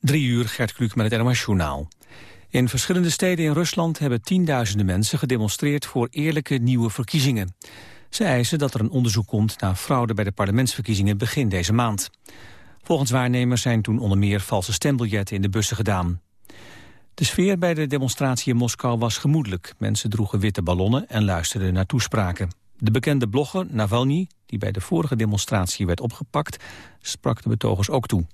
Drie uur, Gert Kluk met het NOS Journaal. In verschillende steden in Rusland hebben tienduizenden mensen gedemonstreerd voor eerlijke nieuwe verkiezingen. Ze eisen dat er een onderzoek komt naar fraude bij de parlementsverkiezingen begin deze maand. Volgens waarnemers zijn toen onder meer valse stembiljetten in de bussen gedaan. De sfeer bij de demonstratie in Moskou was gemoedelijk. Mensen droegen witte ballonnen en luisterden naar toespraken. De bekende blogger Navalny, die bij de vorige demonstratie werd opgepakt, sprak de betogers ook toe.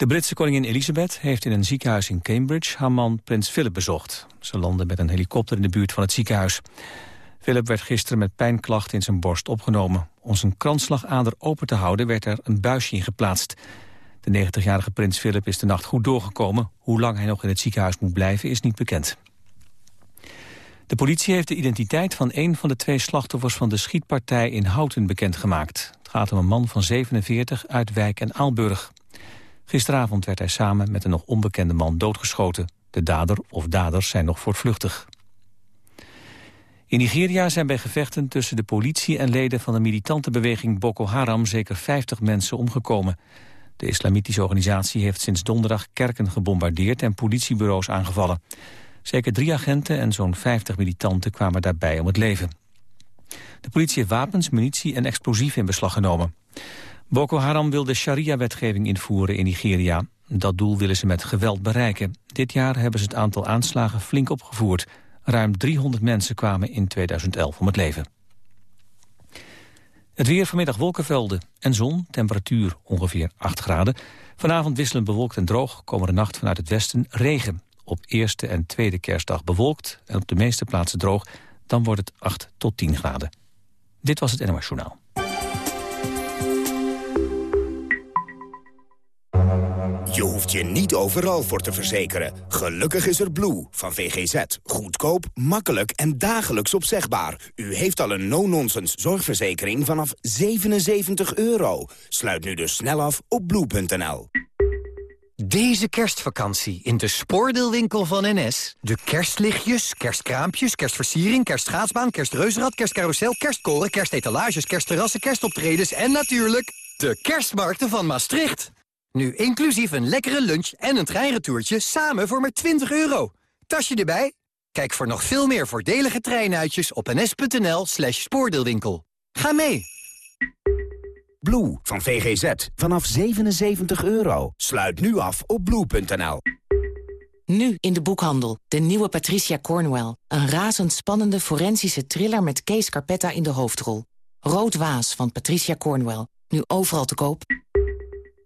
De Britse koningin Elizabeth heeft in een ziekenhuis in Cambridge haar man prins Philip bezocht. Ze landde met een helikopter in de buurt van het ziekenhuis. Philip werd gisteren met pijnklachten in zijn borst opgenomen. Om zijn kransslagader open te houden werd er een buisje in geplaatst. De 90-jarige prins Philip is de nacht goed doorgekomen. Hoe lang hij nog in het ziekenhuis moet blijven is niet bekend. De politie heeft de identiteit van een van de twee slachtoffers van de schietpartij in Houten bekendgemaakt. Het gaat om een man van 47 uit Wijk en Aalburg. Gisteravond werd hij samen met een nog onbekende man doodgeschoten. De dader of daders zijn nog voortvluchtig. In Nigeria zijn bij gevechten tussen de politie en leden van de militante beweging Boko Haram zeker 50 mensen omgekomen. De islamitische organisatie heeft sinds donderdag kerken gebombardeerd en politiebureaus aangevallen. Zeker drie agenten en zo'n 50 militanten kwamen daarbij om het leven. De politie heeft wapens, munitie en explosieven in beslag genomen. Boko Haram wil de sharia-wetgeving invoeren in Nigeria. Dat doel willen ze met geweld bereiken. Dit jaar hebben ze het aantal aanslagen flink opgevoerd. Ruim 300 mensen kwamen in 2011 om het leven. Het weer vanmiddag wolkenvelden en zon, temperatuur ongeveer 8 graden. Vanavond wisselend bewolkt en droog, komende nacht vanuit het westen regen. Op eerste en tweede kerstdag bewolkt en op de meeste plaatsen droog. Dan wordt het 8 tot 10 graden. Dit was het NOS. Je hoeft je niet overal voor te verzekeren. Gelukkig is er Blue van VGZ. Goedkoop, makkelijk en dagelijks opzegbaar. U heeft al een no-nonsense zorgverzekering vanaf 77 euro. Sluit nu dus snel af op blue.nl. Deze kerstvakantie in de spoordeelwinkel van NS. De kerstlichtjes, kerstkraampjes, kerstversiering, kerstschaatsbaan, kerstreuzenrad, kerstcarousel, kerstkoren, kerstetalages, kerstterrassen, kerstoptredens en natuurlijk de kerstmarkten van Maastricht. Nu inclusief een lekkere lunch en een treinretourtje samen voor maar 20 euro. Tasje erbij? Kijk voor nog veel meer voordelige treinuitjes op ns.nl slash spoordeelwinkel. Ga mee! Blue van VGZ vanaf 77 euro. Sluit nu af op blue.nl. Nu in de boekhandel, de nieuwe Patricia Cornwell. Een razendspannende forensische thriller met Kees Carpetta in de hoofdrol. Rood Waas van Patricia Cornwell. Nu overal te koop.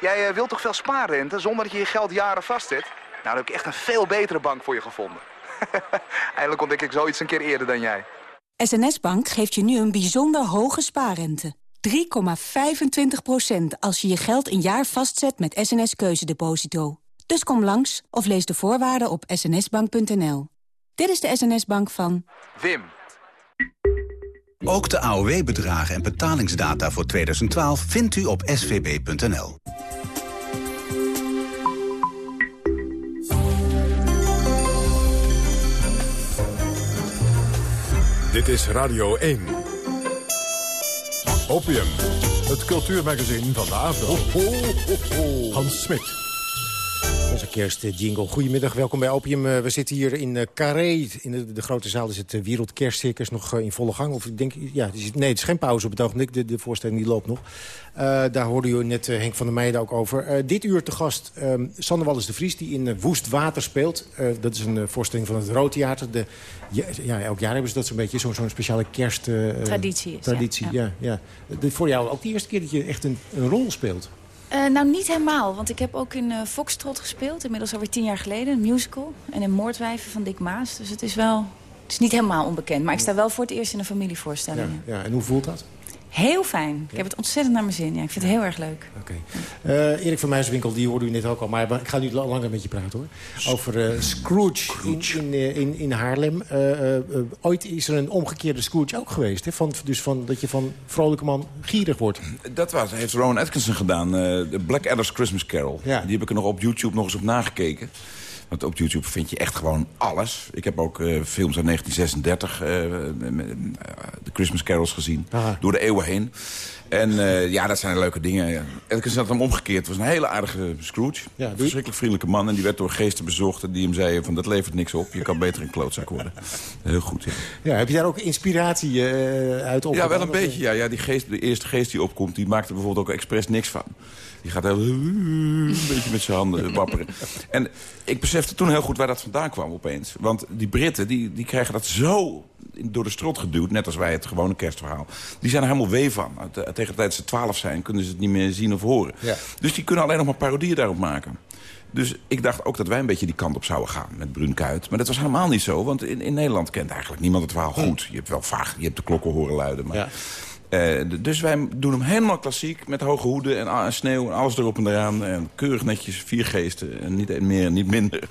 jij eh, wilt toch veel spaarrente zonder dat je je geld jaren vastzet? Nou, dan heb ik echt een veel betere bank voor je gevonden. Eindelijk ontdek ik zoiets een keer eerder dan jij. SNS Bank geeft je nu een bijzonder hoge spaarrente. 3,25% als je je geld een jaar vastzet met SNS Keuzedeposito. Dus kom langs of lees de voorwaarden op snsbank.nl. Dit is de SNS Bank van... Wim. Ook de AOW-bedragen en betalingsdata voor 2012 vindt u op svb.nl. Dit is Radio 1. Opium, het cultuurmagazin van de avond. Hans Smit. Onze kerstjingle. Goedemiddag, welkom bij Opium. Eh, we zitten hier in uh, Carré. In de, de, grote zaal is het uh, Wereldkerstcircus nog in volle gang. Of ik denk, ja, nee, het is geen pauze op het ogenblik. De, de voorstelling die loopt nog. daar hoorde u net Henk van der Meijden ook over. dit uur te gast um, Sander Wallis de Vries, die in Woest Water speelt. dat is een voorstelling van het Roodtheater. De, ja, elk jaar hebben ze dat zo'n beetje, zo'n zo speciale kerst... traditie. Is, traditie, ja. ja, ja. voor jou ook de eerste keer dat je echt een, een rol speelt. Uh, nou, niet helemaal. Want ik heb ook in uh, Foxtrot gespeeld. Inmiddels alweer tien jaar geleden. Een musical. En in Moordwijven van Dick Maas. Dus het is wel... Het is niet helemaal onbekend. Maar ik sta wel voor het eerst in een familievoorstelling. Ja, ja. En hoe voelt dat? Heel fijn. Ik heb het ontzettend naar mijn zin. Ja, ik vind het heel erg leuk. Oké. Eh, Erik van Muiswinkel, die hoorde u net ook al. Maar ik ga nu langer met je praten hoor. Over uh, Scrooge, In, in, eh, in, in, Haarlem. ooit is er een omgekeerde Scrooge ook geweest. Hè? Van, dus van, dat je van vrolijke man gierig wordt. Dat was, heeft Rowan Atkinson gedaan. de Black Adder's Christmas Carol. Ja. Die heb ik er nog op YouTube nog eens op nagekeken. Want op YouTube vind je echt gewoon alles. Ik heb ook uh, films uit 1936, uh, de Christmas Carols gezien. Aha. Door de eeuwen heen. En uh, ja, dat zijn leuke dingen. Ik had hem omgekeerd. Het was een hele aardige Scrooge. Ja, een verschrikkelijk vriendelijke man. En die werd door geesten bezocht. En die hem zeiden van dat levert niks op. Je kan beter een klootzak worden. Heel goed, ja. ja heb je daar ook inspiratie uh, uit op? Ja, wel een beetje. Ja, ja, die geest, de eerste geest die opkomt, die maakt er bijvoorbeeld ook expres niks van. Die gaat heel, een beetje met zijn handen wapperen. En ik besefte toen heel goed waar dat vandaan kwam opeens. Want die Britten, die, die krijgen dat zo door de strot geduwd. Net als wij het gewone kerstverhaal. Die zijn er helemaal wee van. Tegen de tijd dat ze twaalf zijn, kunnen ze het niet meer zien of horen. Ja. Dus die kunnen alleen nog maar parodieën daarop maken. Dus ik dacht ook dat wij een beetje die kant op zouden gaan met Brunkuit. Maar dat was helemaal niet zo, want in, in Nederland kent eigenlijk niemand het verhaal goed. Je hebt wel vaag, je hebt de klokken horen luiden, maar... Ja. Uh, dus wij doen hem helemaal klassiek met hoge hoeden en, en, sneeuw en alles erop en eraan. En keurig netjes, vier geesten en niet meer en niet minder.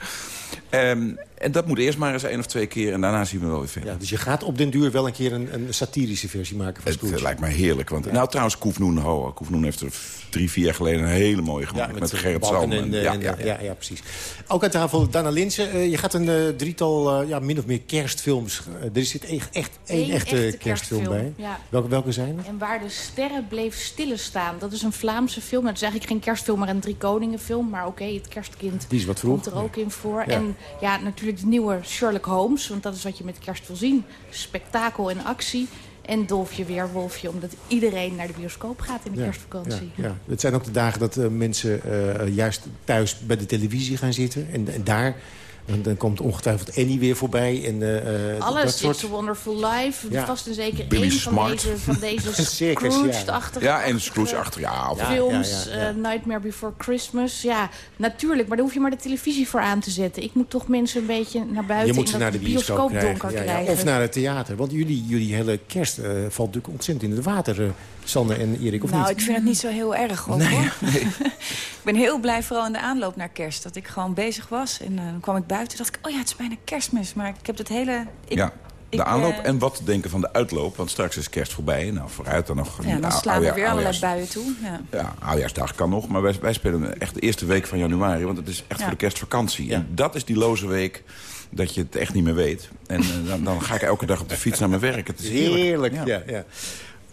Um, en dat moet eerst maar eens één of twee keer en daarna zien we wel weer verder. Ja, dus je gaat op den duur wel een keer een, een satirische versie maken van Scrooge. Het lijkt mij heerlijk. Want, Nou trouwens, Koefnoen Ho. Koefnoen heeft er drie, vier jaar geleden een hele mooie gemaakt. Ja, met, met Gerrit Salm. En, en, ja, ja, ja, ja, precies. Ook aan tafel Dana Linsen. Uh, je gaat een uh, drietal uh, ja, min of meer kerstfilms. er zit echt, echt één echte, echte kerstfilm, kerstfilm, bij. Ja. Welke, welke zijn er? En waar de sterren bleef stilstaan. Dat is een Vlaamse film. Het is eigenlijk geen kerstfilm, maar een Drie Koningen film. Maar oké, okay, het kerstkind Die is wat vroeg. komt er ook in voor. Ja. En ja, natuurlijk de nieuwe Sherlock Holmes. Want dat is wat je met kerst wil zien. Spektakel en actie. En Dolfje Weerwolfje, omdat iedereen naar de bioscoop gaat in de Ja, kerstvakantie. Ja, ja. Het zijn ook de dagen dat uh, mensen uh, juist thuis bij de televisie gaan zitten. En, en daar... En dan komt ongetwijfeld Annie weer voorbij. En, uh, Alles, dat soort... It's a Wonderful Life. Ja. Vast en zeker Billy één van Smart. deze, van deze Circus, ja. Scrooge-achtige Ja, en Scrooge achter. Ja, of- Ja, films. ja, ja. eh, Nightmare Before Christmas. Ja, natuurlijk. Maar daar hoef je maar de televisie voor aan te zetten. Ik moet toch mensen een beetje naar buiten Je moet in ze naar de bioscoop krijgen. Ja, ja. krijgen. Of naar het theater. Want jullie, jullie hele kerst eh, valt natuurlijk ontzettend in het water. Eh, Sanne en Erik, of nou, niet? ik vind het niet zo heel erg hoor. ik ben heel blij, vooral in de aanloop naar kerst. Dat ik gewoon bezig was. En eh, dan kwam ik buiten en dacht ik, oh ja, het is bijna kerstmis. Maar ik heb het hele... Ik, ja. De ik, aanloop eh, en wat te denken van de uitloop. Want straks is kerst voorbij. Nou, vooruit dan nog. Ja, dan nou, slaan we weer allerlei buien toe. Ja. Ja, oudjaarsdag kan nog. Maar wij, wij spelen echt de eerste week van januari. Want het is echt Ja. voor de kerstvakantie. Ja. En dat is die loze week dat je het echt niet meer weet. En eh, dan, dan ga ik elke dag op de fiets naar mijn werk. Het is heerlijk. Heerlijk, ja. ja,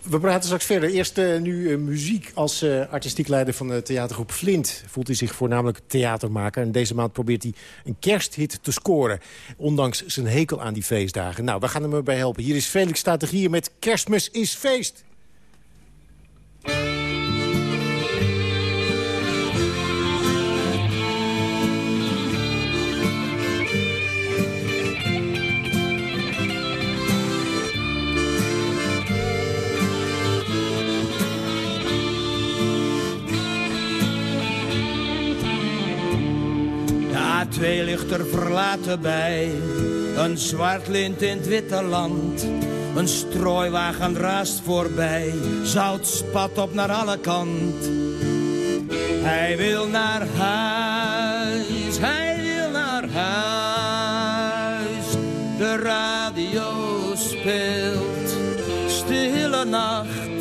We praten straks verder. Eerst eh, nu eh, muziek. Als eh, artistiek leider van de theatergroep Flint... voelt hij zich voornamelijk theatermaker. En deze maand probeert hij een kersthit te scoren. Ondanks zijn hekel aan die feestdagen. Nou, we gaan hem erbij helpen. Hier is Felix Strategie met Kerstmis is feest. De A2 ligt er verlaten bij. Een zwart lint in het witte land. Een strooiwagen raast voorbij. Zout spat op naar alle kant. Hij wil naar huis. Hij wil naar huis. De radio speelt. Stille nacht.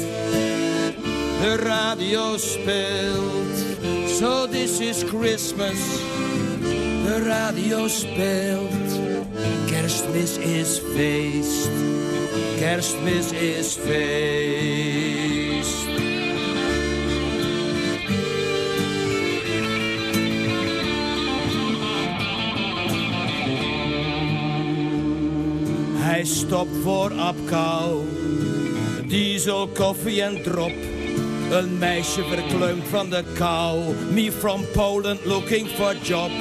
De radio speelt. So this is Christmas. De radio speelt. Kerstmis is feest. Kerstmis is feest. Hij stopt voor Apkou. Diesel, koffie en drop. Een meisje verkleumd van de kou. Me from Poland looking for job.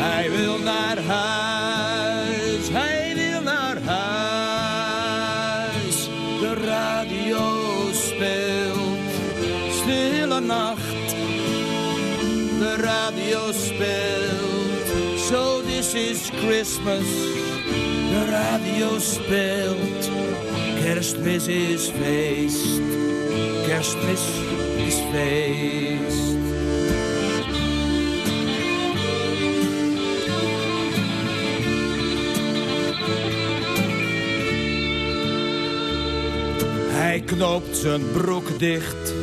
Hij wil naar huis, hij wil naar huis. De radio speelt, stille nacht. De radio speelt, so this is Christmas. De radio speelt, Kerstmis is feest. Kerstmis is feest. Hij knoopt zijn broek dicht,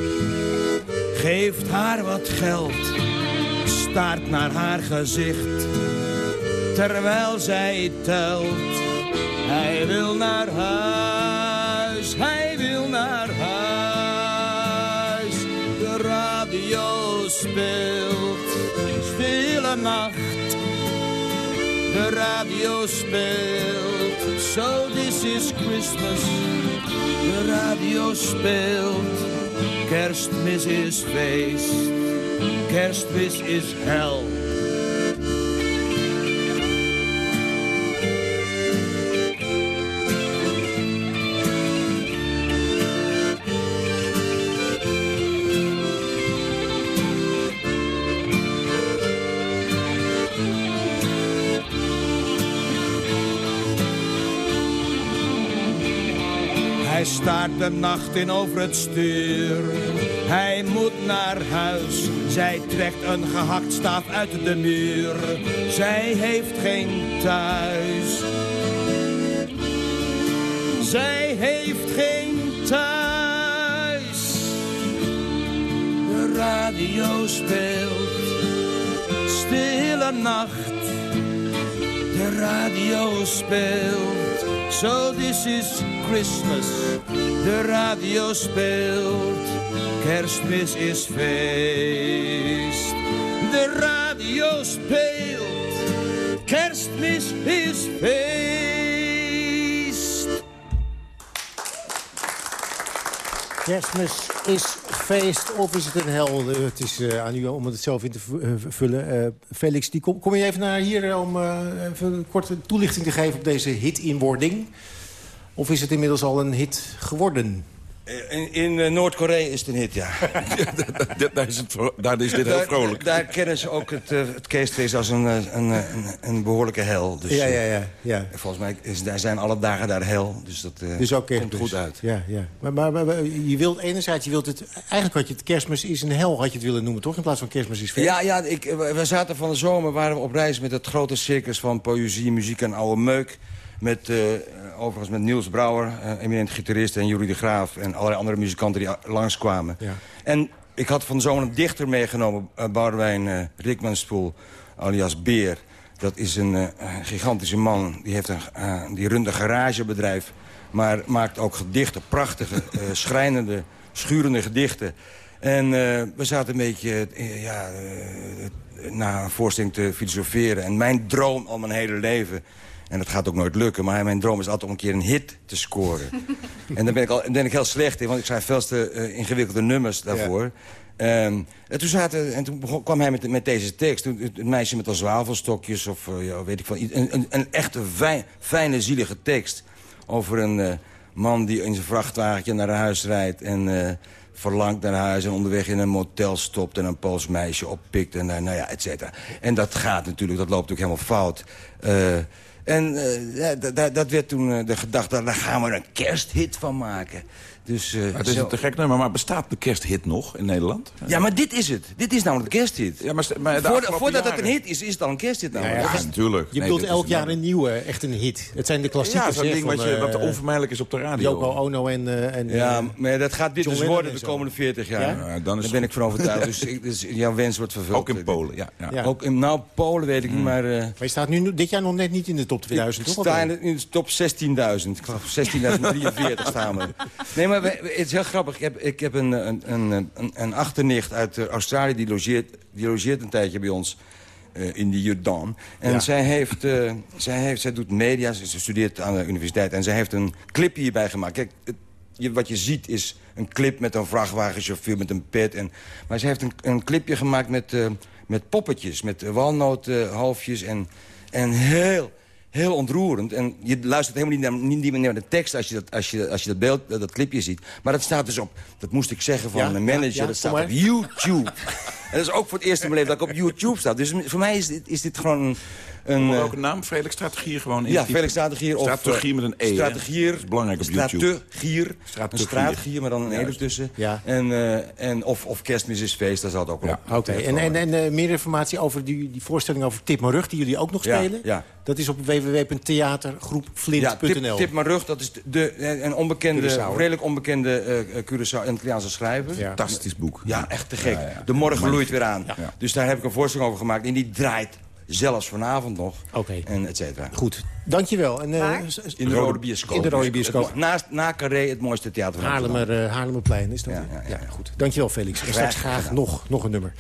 geeft haar wat geld, staart naar haar gezicht, terwijl zij telt. Hij wil naar huis, hij wil naar huis. De radio speelt, stille nacht. De radio speelt, so this is Christmas. De radio speelt, kerstmis is feest. Kerstmis is hel. De nacht in over het stuur. Hij moet naar huis. Zij trekt een gehakt staaf uit de muur. Zij heeft geen thuis. Zij heeft geen thuis. De radio speelt. Stille nacht. De radio speelt. So this is Christmas. De radio speelt. Kerstmis is feest. De radio speelt. Kerstmis is feest. Kerstmis is feest of is het een hel? Het is aan u om het zelf in te eh, vullen. Eh, Felix, die kom, je even naar hier eh, om een korte toelichting te geven op deze hit-inwording? Of is het inmiddels al een hit geworden? In, in eh, Noord-Korea is het een hit, ja. daar, is het, daar is dit heel vrolijk. Daar kennen ze ook het, eh, het kerstfeest als een, eh, een, eh, een, een behoorlijke hel. Dus, Ja, ja, eh, ja, ja. Volgens mij is, daar zijn alle dagen daar hel. Dus dat eh, Dus ook komt kerstmis. goed uit. Ja, ja. Maar, maar, maar- maar je wilt enerzijds, je wilt het, eigenlijk had je het kerstmis is een hel had je het willen noemen, toch? In plaats van kerstmis is feest. Ja, ja ik, eh, we zaten van de zomer waren we op reis met het grote circus van poëzie, muziek en oude meuk. Met, eh, overigens met Niels Brouwer, eh, eminent gitarist... en Jurie de Graaf en allerlei andere muzikanten die langskwamen. Ja. En ik had van een dichter meegenomen, uh, Boudewijn Rikmanspoel, alias Beer. Dat is een gigantische man, die, heeft een, die runt een garagebedrijf... maar maakt ook gedichten, prachtige, schrijnende, schurende gedichten... En we zaten een beetje ja, na een voorstelling te filosoferen. En mijn droom al mijn hele leven... en dat gaat ook nooit lukken... maar mijn droom is altijd om een keer een hit te scoren. en daar ben ik, al, daar ben ik heel slecht in... want ik schrijf veel te eh, ingewikkelde nummers daarvoor. Ehm, en toen, zaten, en toen begon, kwam hij met, met deze tekst. Toen, het het meisje met al zwavelstokjes of eh, ja, weet ik veel. Een, een, een fijn, fijne, zielige tekst. Over een eh, man die in zijn vrachtwagentje naar huis rijdt... en verlangt naar huis en onderweg in een motel stopt... en een Pools meisje oppikt en nou ja, et cetera. En dat gaat natuurlijk, dat loopt natuurlijk helemaal fout. En eh, ja, da- da- dat werd toen eh, de gedachte, daar gaan we een kersthit van maken. Dus, eh, het is zo- een te gek nummer, maar bestaat de kersthit nog in Nederland? ja, maar dit is het. Dit is namelijk de kersthit. Ja, maar, maar de Voordat- het een hit is, is het al een kersthit namelijk. Ja, natuurlijk. Je Nee, bedoelt elk jaar een nieuwe, echt een hit. Het zijn de Ja, klassiekers. zo'n hè, ding van, wat, je, wat eh, onvermijdelijk is op de radio. Yoko Ono en... eh, en Ja, maar dat gaat dit John dus worden en de komende 40 jaar. Ja? Ja, dan is Daar ben ik van overtuigd. dus, ik, dus jouw wens wordt vervuld. Ook in Polen, ja. ja. Ja. Ook in, nou, Polen weet ik niet, maar... eh, maar je staat nu dit jaar nog net niet in de top 2000, ik toch? sta in de, in de top 16.000. Ik geloof 16.043 staan we. Nee, maar we- we- het is heel grappig. Ik heb, ik heb een, een, een, een, achternicht uit eh, Australië. Die logeert, die logeert een tijdje bij ons eh, in de Jordaan. En Ja. zij, heeft, eh, zij, heeft, zij doet media. Ze ze studeert aan de universiteit. En zij heeft een clipje hierbij gemaakt. Kijk, het, je, wat je ziet is een clip met een vrachtwagenchauffeur met een pet. En, maar ze heeft een, een clipje gemaakt met, met poppetjes. Met walnoothalfjes en, en heel heel ontroerend. En je luistert helemaal niet, naar, niet meer naar de tekst als je dat, als je, als je dat beeld, dat, dat clipje ziet. Maar dat staat dus op, dat moest ik zeggen van Ja, manager, ja, dat staat op. YouTube. En dat is ook voor het eerst in mijn leven dat ik op YouTube sta. Dus voor mij is dit, is dit gewoon een... ook een naam? Felix Strategier gewoon? Ja, Felix Strategier. Of, Strategier met een E, Strategier. Dat is belangrijk op YouTube. Strategier. Een strategier, maar dan een E ertussen. Ja. En, uh, en of, of kerstmis is feest, daar zat ook wel ja. Oké, en, en, en uh, meer informatie over die, die voorstelling over Tip mijn rug... die jullie ook nog spelen? Ja, Dat is op www.theatergroepflint.nl. Ja, tip, tip mijn rug, dat is de, een onbekende, Curaçao, redelijk onbekende uh, Curaçao en Italiaanse schrijver. Ja. Fantastisch boek. Ja, echt te gek. De morgen loeit weer aan. Dus daar heb ik een voorstelling over gemaakt. En die draait zelfs vanavond nog. Oké. En et cetera. Goed, dankjewel. En, uh, in de Rode Bioscoop. In de Rode Bioscoop. Naast, na Carré het mooiste theater van Haarlemmer, uh, Haarlemmerplein is dat. Ja, ja, ja, ja, goed. Dankjewel Felix. En straks graag nog, nog een nummer.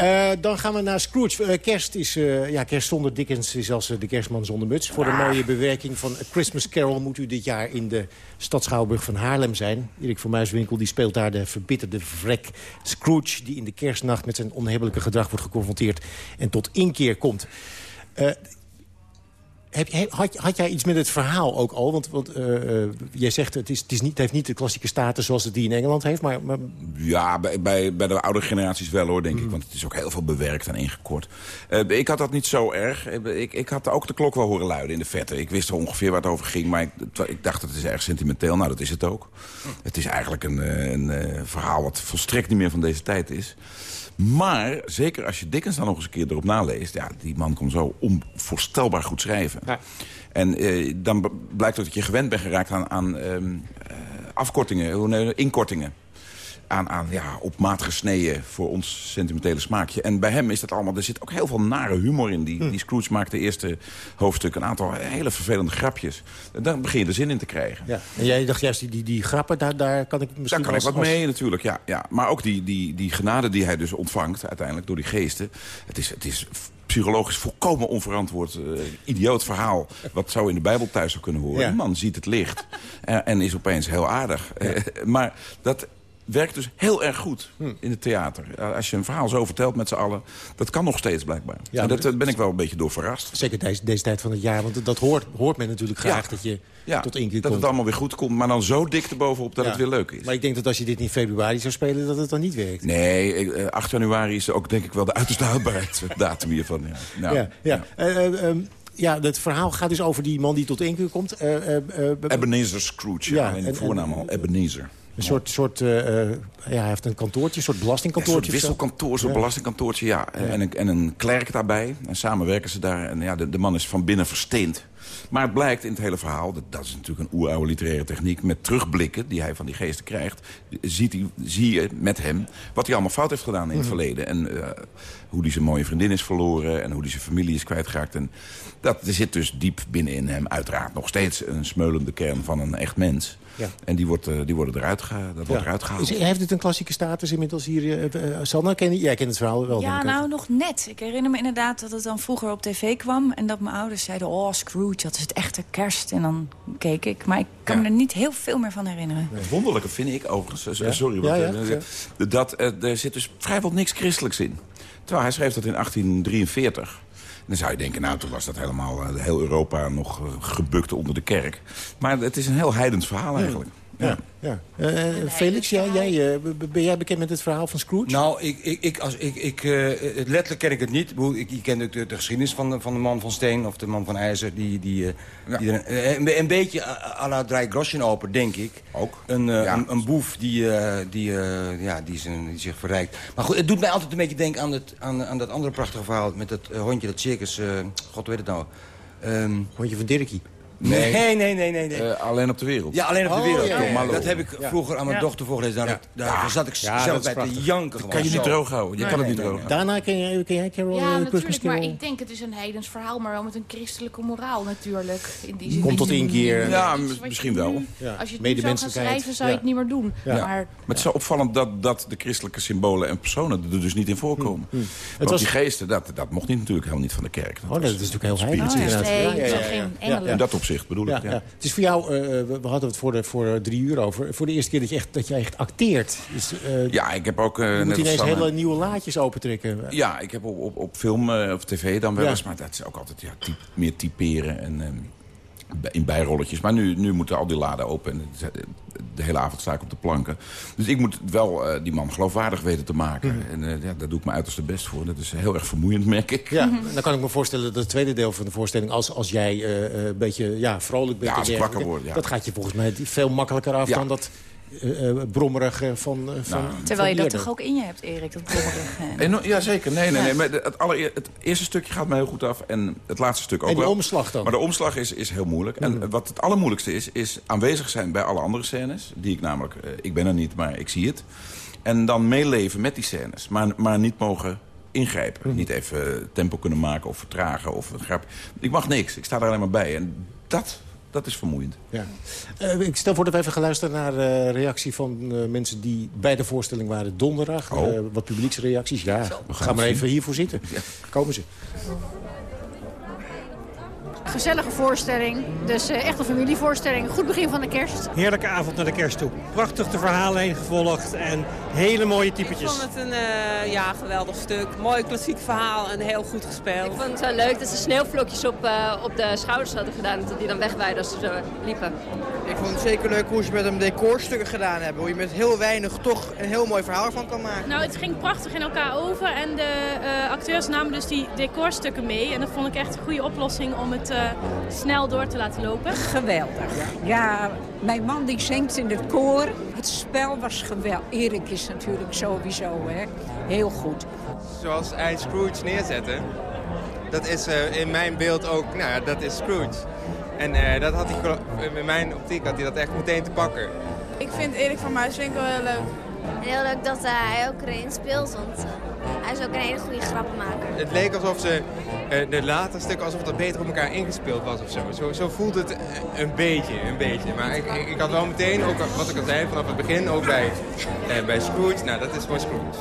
Uh, dan gaan we naar Scrooge. Uh, kerst is, uh, ja, kerst zonder Dickens is als de kerstman zonder muts. Voor de mooie bewerking van A Christmas Carol moet u dit jaar in de stad Schouwburg van Haarlem zijn. Erik van Muiswinkel die speelt daar de verbitterde vrek Scrooge... die in de kerstnacht met zijn onhebbelijke gedrag wordt geconfronteerd... en tot inkeer komt. Heb, had, had, jij iets met het verhaal ook al? Want, want uh, uh, jij zegt het, is, het, is niet, het heeft niet de klassieke status zoals het die in Engeland heeft. Maar, maar... Ja, bij, bij, bij, de oudere generaties wel hoor, denk mm. ik. Want het is ook heel veel bewerkt en ingekort. Uh, ik had dat niet zo erg. Ik, ik had ook de klok wel horen luiden in de vette. Ik wist ongeveer waar het over ging. Maar ik, ik dacht het is erg sentimenteel. Nou, dat is het ook. Mm. Het is eigenlijk een, een verhaal wat volstrekt niet meer van deze tijd is. Maar, zeker als je Dickens dan nog eens een keer erop naleest... ja, die man kon zo onvoorstelbaar goed schrijven. Ja. En eh, dan blijkt ook dat je gewend bent geraakt aan, aan uh, afkortingen, inkortingen aan, aan ja, op maat gesneden voor ons sentimentele smaakje. En bij hem is dat allemaal... Er zit ook heel veel nare humor in. Die, hm. die Scrooge maakt de eerste hoofdstuk een aantal hele vervelende grapjes. Dan begin je er zin in te krijgen. Ja. En jij dacht juist, die, die, die grappen, daar, daar kan ik misschien... Daar kan ik wat mee natuurlijk, ja, ja. Maar ook die, die, die genade die hij dus ontvangt uiteindelijk door die geesten. Het is, het is psychologisch volkomen onverantwoord, uh, idioot verhaal... wat zo in de Bijbel thuis zou kunnen horen. Ja. Die man ziet het licht uh, en is opeens heel aardig. Ja. Uh, maar dat werkt dus heel erg goed in het theater. Als je een verhaal zo vertelt met z'n allen, dat kan nog steeds blijkbaar. Ja, en daar ben ik wel een beetje door verrast. Zeker deze, deze tijd van het jaar, want dat hoort, hoort men natuurlijk graag... Ja. dat je ja, tot één keer dat het allemaal weer goed komt, maar dan zo dik erbovenop dat ja. het weer leuk is. Maar ik denk dat als je dit in februari zou spelen, dat het dan niet werkt. Nee, 8 januari is ook denk ik wel de uiterste houdbaarheidsdatum hiervan. Ja, nou, ja, ja. ja. Uh, uh, um, ja, het verhaal gaat dus over die man die tot één keer komt. Uh, Ebenezer Scrooge, ja. de voornaam al, Ebenezer. Een soort, soort uh, ja, hij heeft een kantoortje, een soort belastingkantoortje. een soort wisselkantoor, ja. belastingkantoortje, ja. ja. En, een, en een klerk daarbij. En samen werken ze daar. En ja, de, de man is van binnen versteend. Maar het blijkt in het hele verhaal, dat, dat is natuurlijk een oeroude literaire techniek... met terugblikken die hij van die geesten krijgt... Ziet hij, zie je met hem wat hij allemaal fout heeft gedaan in het mm. verleden. En uh, hoe hij zijn mooie vriendin is verloren... en hoe hij zijn familie is kwijtgeraakt. En dat er zit dus diep binnenin hem uiteraard nog steeds... een smeulende kern van een echt mens... Ja. En die, wordt, uh, die worden eruit, ge, dat wordt eruit gehaald. Is, heeft het een klassieke status inmiddels hier? Uh, uh, Sanna, ken, jij kent het verhaal wel. Ja, nou nog net. Ik herinner me inderdaad dat het dan vroeger op tv kwam... en dat mijn ouders zeiden, oh Scrooge, dat is het echte kerst. En dan keek ik. Maar ik kan ja. me er niet heel veel meer van herinneren. Het wonderlijke vind ik overigens, ja. sorry, wat, dat er zit dus vrijwel niks christelijks in. Terwijl hij schreef dat in 1843... Dan zou je denken, nou, toen was dat helemaal uh, heel Europa nog uh, gebukt onder de kerk. Maar het is een heel heidens verhaal eigenlijk. Ja. Ja. Uh, Felix, ja, jij, ben jij bekend met het verhaal van Scrooge? Nou, ik, ik, ik, als, ik, ik, letterlijk ken ik het niet. Ik, ik ken de, de, de, geschiedenis van de, van de man van steen of de man van ijzer. Die, die, ja. die er, een, een, beetje à la Drei Groschen open, denk ik. Ook. Een, ja. een, een, boef die, die, ja, die, zijn, die, zich verrijkt. Maar goed, het doet mij altijd een beetje denken aan, het, aan, aan dat andere prachtige verhaal... met dat hondje, dat circus, god weet het nou... Um, hondje van Dirkie. Nee, nee, nee, nee. nee, nee. Uh, alleen op de wereld. Ja, alleen op de wereld. Oh, ja, ja, dat heb ik vroeger aan mijn dochter voorgelezen. Daar, daar zat ik zelf bij te janken. Dat kan je niet droog houden. Je kan het niet droog houden. Daarna ken jij, ken jij Carol? Ja, natuurlijk. Maar ik denk het is een heidens verhaal. Maar wel met een christelijke moraal natuurlijk. In die zin. Komt tot één keer. Ja, misschien wel. Als je het zou gaan schrijven, zou je het niet meer doen. Maar het is zo opvallend dat, dat de christelijke symbolen en personen er dus niet in voorkomen. Want die geesten, dat, dat mocht niet natuurlijk helemaal niet van de kerk. Oh, dat is natuurlijk heel heilig. Nee, geen engelen. In dat opzicht bedoel ik, ja. Het is voor jou, uh, we hadden het voor, de, voor drie uur over... voor de eerste keer dat je echt, dat je echt acteert. Dus, uh, ja, ik heb ook... Uh, je moet ineens hele nieuwe laadjes opentrekken. Ja, ik heb op, op, op film of tv dan wel eens... maar dat is ook altijd ja, typ, meer typeren en... In bijrolletjes. Maar nu, nu moeten al die laden open. En de hele avond sta ik op de planken. Dus ik moet wel uh, die man geloofwaardig weten te maken. Mhm. En uh, ja, daar doe ik mijn uiterste best voor. Dat is heel erg vermoeiend, merk ik. Ja, dan kan ik me voorstellen dat het tweede deel van de voorstelling... als, als jij uh, een beetje ja, vrolijk bent... Ja, als ik wakker word, ja. Dat gaat je volgens mij veel makkelijker af Ja. dan dat uh, uh, brommerige van, van Nou. Terwijl van je dat toch ook in je hebt, Erik, dat brommerige. En, ja, zeker. Nee, nee, nee. Maar de- het, allereer, het eerste stukje gaat me heel goed af. En het laatste stuk ook En die wel. omslag dan? Maar de omslag is, is heel moeilijk. En wat het allermoeilijkste is, is aanwezig zijn bij alle andere scènes. Die ik namelijk, eh, ik ben er niet, maar ik zie het. En dan meeleven met die scènes. Maar, maar niet mogen ingrijpen. Niet even tempo kunnen maken of vertragen of een grap. Ik mag niks. Ik sta er alleen maar bij. En dat, dat is vermoeiend. Ja. Eh, ik stel voor dat we even gaan luisteren naar de reactie van eh, mensen die bij de voorstelling waren donderdag. Oh. Eh, wat publieksreacties. Ja, we we gaan gaan maar even hiervoor zitten. Komen ze. Gezellige voorstelling. Dus eh, echt een familievoorstelling. Goed begin van de kerst. Heerlijke avond naar de kerst toe. Prachtig de verhaallijn gevolgd en hele mooie Ik typetjes. vond het een eh, ja, geweldig stuk. Mooi klassiek verhaal en heel goed gespeeld. Ik vond het wel leuk dat ze sneeuwvlokjes op, eh, op de schouders hadden gedaan. en Dat die dan wegwaaiden als ze zo liepen. Ik vond het zeker leuk hoe ze met hem decorstukken gedaan hebben. Hoe je met heel weinig toch een heel mooi verhaal van kan maken. Nou, het ging prachtig in elkaar over en de eh, acteurs namen dus die decorstukken mee. En dat vond ik echt een goede oplossing om het eh, snel door te laten lopen. Geweldig. Ja, mijn man die zingt in het koor. Het spel was geweldig. Erik is natuurlijk sowieso hè, heel goed. Zoals hij Scrooge neerzette, dat is eh, in mijn beeld ook, nou ja, dat is Scrooge. En eh, dat had hij, in mijn optiek had hij dat echt meteen te pakken. Ik vind Erik van Muiswinkel heel leuk. Heel leuk dat eh, hij ook erin speelt, want eh, hij is ook een hele goede grappenmaker. Het leek alsof ze, de later stukken, alsof dat beter op elkaar ingespeeld was of zo. Zo, zo voelt het een beetje, een beetje. Maar ik, ik, ik had wel meteen, ook wat ik al zei vanaf het begin, ook bij, eh, bij Scrooge, nou dat is gewoon Scrooge.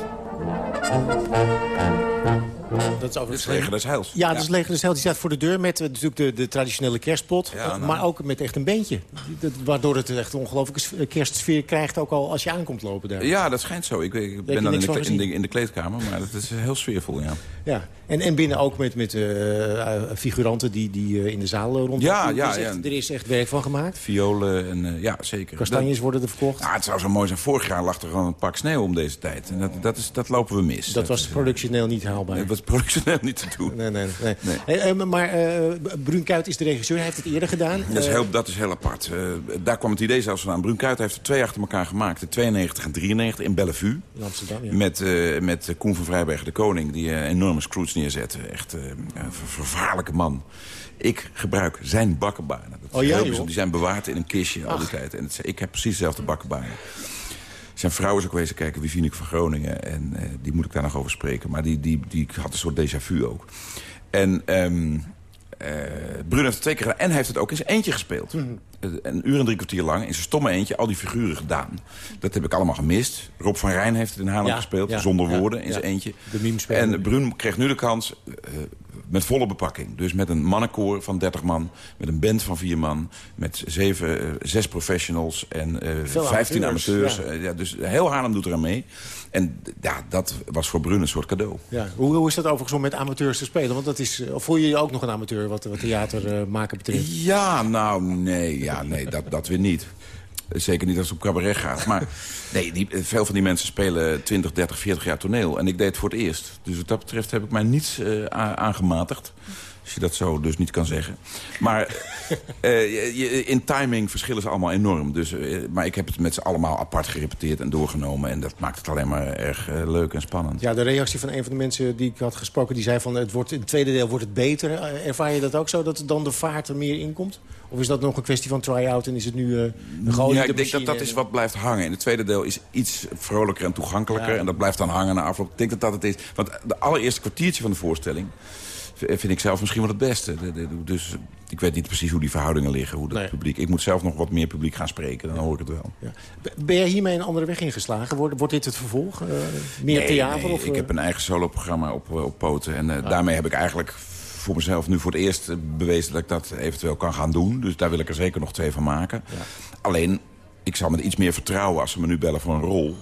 Dat is Dit is Leger des Heils. Ja, dat is Leger des Heils. Die staat voor de deur met eh, natuurlijk de, de traditionele kerstpot. Ja, eh, nou. Maar ook met echt een beentje. Dat- Waardoor het echt een ongelooflijke s- kerstsfeer krijgt. Ook al als je aankomt lopen daar. Ja, dat schijnt zo. Ik, ik ben dan in de, in, de, in de kleedkamer, maar dat is heel sfeervol, ja. Ja. En, en binnen ook met, met eh, eh, figuranten die, die eh, in de zaal eh, rond. Ja, Er ja, is echt- ja. Er is echt werk van gemaakt. Violen en ja, zeker. Kastanjes Dat- worden er verkocht. Ja, het zou zo mooi zijn. Vorig jaar lag er gewoon een pak sneeuw om deze tijd. En dat, dat, is, dat lopen we mis. Dat was productioneel niet haalbaar. Dat was productioneel niet te doen. Nee, nee, nee. Hey, maar eh Bruun Kuit is de regisseur. Hij heeft het eerder gedaan. Dat is, heel, dat is heel apart. Daar kwam het idee zelfs vandaan. Bruun Kuit heeft er twee achter elkaar gemaakt. De 92 en 93 in Bellevue. in Amsterdam, ja. Met, met Koen van Vrijbergen de Koning. Die een enorme Scrooge neerzette. Echt eh, een ver- vervaarlijke man. Ik gebruik zijn bakkenbaarden. Dat Oh, ja. Die zijn bewaard in een kistje al die tijd. En het, ik heb precies dezelfde bakkenbaarden. Zijn vrouw is ook wezen kijken, Wivineke van Groningen. En eh, die moet ik daar nog over spreken. Maar die, die, die had een soort déjà vu ook. En ehm eh Brun heeft het twee keer gedaan. En hij heeft het ook in zijn eentje gespeeld. Eh, Een uur en drie kwartier lang in zijn stomme eentje al die figuren gedaan. Dat heb ik allemaal gemist. Rob van Rijn heeft het in Haarlem Ja, gespeeld. ja, zonder ja, woorden in zijn eentje. De. En Brun kreeg nu de kans eh, met volle bepakking. Dus met een mannenkoor van 30 man. Met een band van vier man. Met zeven, eh, zes professionals en eh Veel 15 amateurs, ja. Eh, Ja, dus heel Haarlem doet er aan mee. En ja, dat was voor Brun een soort cadeau. Ja. Hoe, hoe is dat overigens om met amateurs te spelen? Want dat is, eh, of voel je je ook nog een amateur wat, wat theater eh, maken betreft? Ja, nou, nee, ja, nee dat, dat weer niet. Zeker niet als het op cabaret gaat. Maar nee, die, veel van die mensen spelen 20, 30, 40 jaar toneel. En ik deed het voor het eerst. Dus wat dat betreft heb ik mij niets eh, aangematigd. Als je dat zo dus niet kan zeggen. Maar eh, je- in timing verschillen ze allemaal enorm. Dus, eh, maar ik heb het met ze allemaal apart gerepeteerd en doorgenomen. En dat maakt het alleen maar erg leuk en spannend. Ja, de reactie van een van de mensen die ik had gesproken... die zei van het wordt, in het tweede deel wordt het beter. Ervaar je dat ook zo, dat dan de vaart er meer in komt? Of is dat nog een kwestie van try-out en is het nu eh een geoliede Ja, ik denk dat dat is wat blijft hangen. In het tweede deel is iets vrolijker en toegankelijker. Ja. En dat blijft dan hangen na afloop. Ik denk dat dat het is. Want de allereerste kwartiertje van de voorstelling... vind ik zelf misschien wel het beste. Dus ik weet niet precies hoe die verhoudingen liggen. Hoe dat publiek. Ik moet zelf nog wat meer publiek gaan spreken. Dan hoor ik het wel. Ben jij hiermee een andere weg ingeslagen? Wordt, wordt dit het vervolg? Eh, meer Nee, theater? nee, of, ik eh, heb een eigen soloprogramma op, eh, op poten. En eh, daarmee heb ik eigenlijk voor mezelf nu voor het eerst eh, bewezen... dat ik dat eventueel kan gaan doen. Dus daar wil ik er zeker nog twee van maken. Alleen, ik zal met iets meer vertrouwen als ze me nu bellen voor een rol...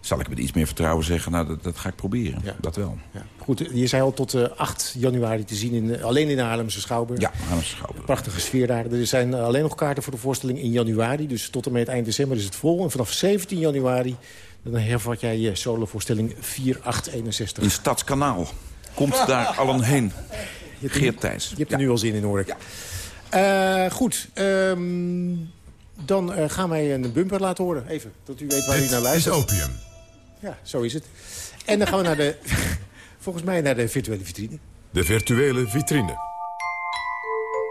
zal ik met iets meer vertrouwen zeggen... nou, dat, dat ga ik proberen. Dat wel. Ja. Goed, je zei al tot uh, 8 januari te zien, in, alleen in de Haarlemse Schouwburg. Ja, Haarlemse Schouwburg. Prachtige sfeer daar. Er zijn alleen nog kaarten voor de voorstelling in januari. Dus tot en met eind december is het vol. En vanaf 17 januari dan hervat jij je solovoorstelling 4861. In Stadskanaal. Komt daar allen heen. Geert Thijs. Je hebt er nu al zin in, hoor ik. Ja. Uh, goed, um, dan uh, gaan wij een bumper laten horen. Even, dat u weet waar u naar luistert. is opium. Ja, zo is het. En dan gaan we naar de, volgens mij naar de virtuele vitrine. De virtuele vitrine.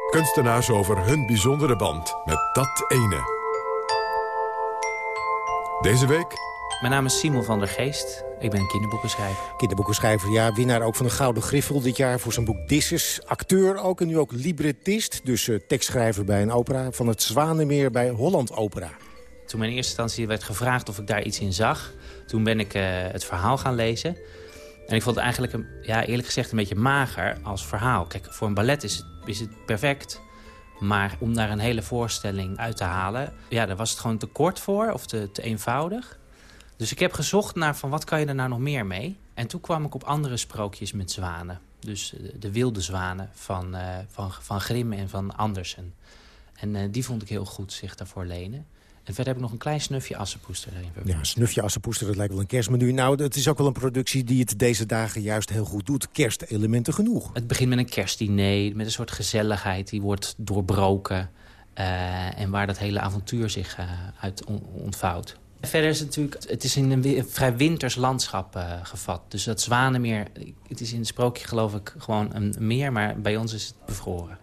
Kunstenaars over hun bijzondere band met dat ene. Deze week... Mijn naam is Simon van der Geest. Ik ben kinderboekenschrijver. Kinderboekenschrijver, ja. Winnaar ook van de Gouden Griffel dit jaar voor zijn boek Disses. Acteur ook en nu ook librettist. Dus uh, tekstschrijver bij een opera. Van het Zwanemeer bij Holland Opera. Toen mijn eerste instantie werd gevraagd of ik daar iets in zag... toen ben ik uh, het verhaal gaan lezen. En ik vond het eigenlijk, een, ja, eerlijk gezegd, een beetje mager als verhaal. Kijk, voor een ballet is het, is het perfect... Maar om daar een hele voorstelling uit te halen... ja, daar was het gewoon te kort voor of te, te eenvoudig. Dus ik heb gezocht naar van wat kan je er nou nog meer mee. En toen kwam ik op andere sprookjes met zwanen. Dus de wilde zwanen van, uh, van, van Grimm en van Andersen. En uh, die vond ik heel goed zich daarvoor lenen. En verder heb ik nog een klein snufje assenpoester erin. Ja, een snufje assenpoester, dat lijkt wel een kerstmenu. Nou, het is ook wel een productie die het deze dagen juist heel goed doet. Kerstelementen genoeg. Het begint met een kerstdiner, met een soort gezelligheid. Die wordt doorbroken. Uh, en waar dat hele avontuur zich uit ontvouwt. Verder is het natuurlijk, het is in een vrij winters landschap uh, gevat. Dus dat Zwanenmeer, het is in sprookje geloof ik gewoon een meer, maar bij ons is het bevroren.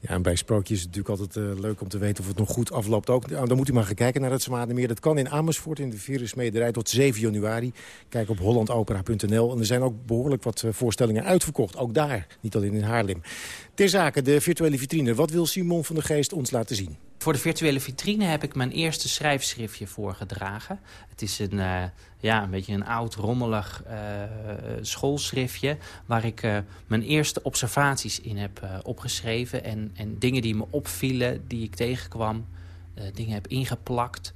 Ja, en bij sprookjes is het natuurlijk altijd uh, leuk om te weten of het nog goed afloopt. Ook, nou, dan moet u maar gaan kijken naar het Zwanemeer. Dat kan in Amersfoort in de virusmederij tot 7 januari. Kijk op hollandopera.nl. En er zijn ook behoorlijk wat uh, voorstellingen uitverkocht. Ook daar, niet alleen in Haarlem. Ter zake, de virtuele vitrine. Wat wil Simon van der Geest ons laten zien? Voor de virtuele vitrine heb ik mijn eerste schrijfschriftje voorgedragen. Het is een, uh, ja, een beetje een oud, rommelig uh, schoolschriftje... waar ik uh, mijn eerste observaties in heb opgeschreven... En, en dingen die me opvielen, die ik tegenkwam, dingen heb ingeplakt...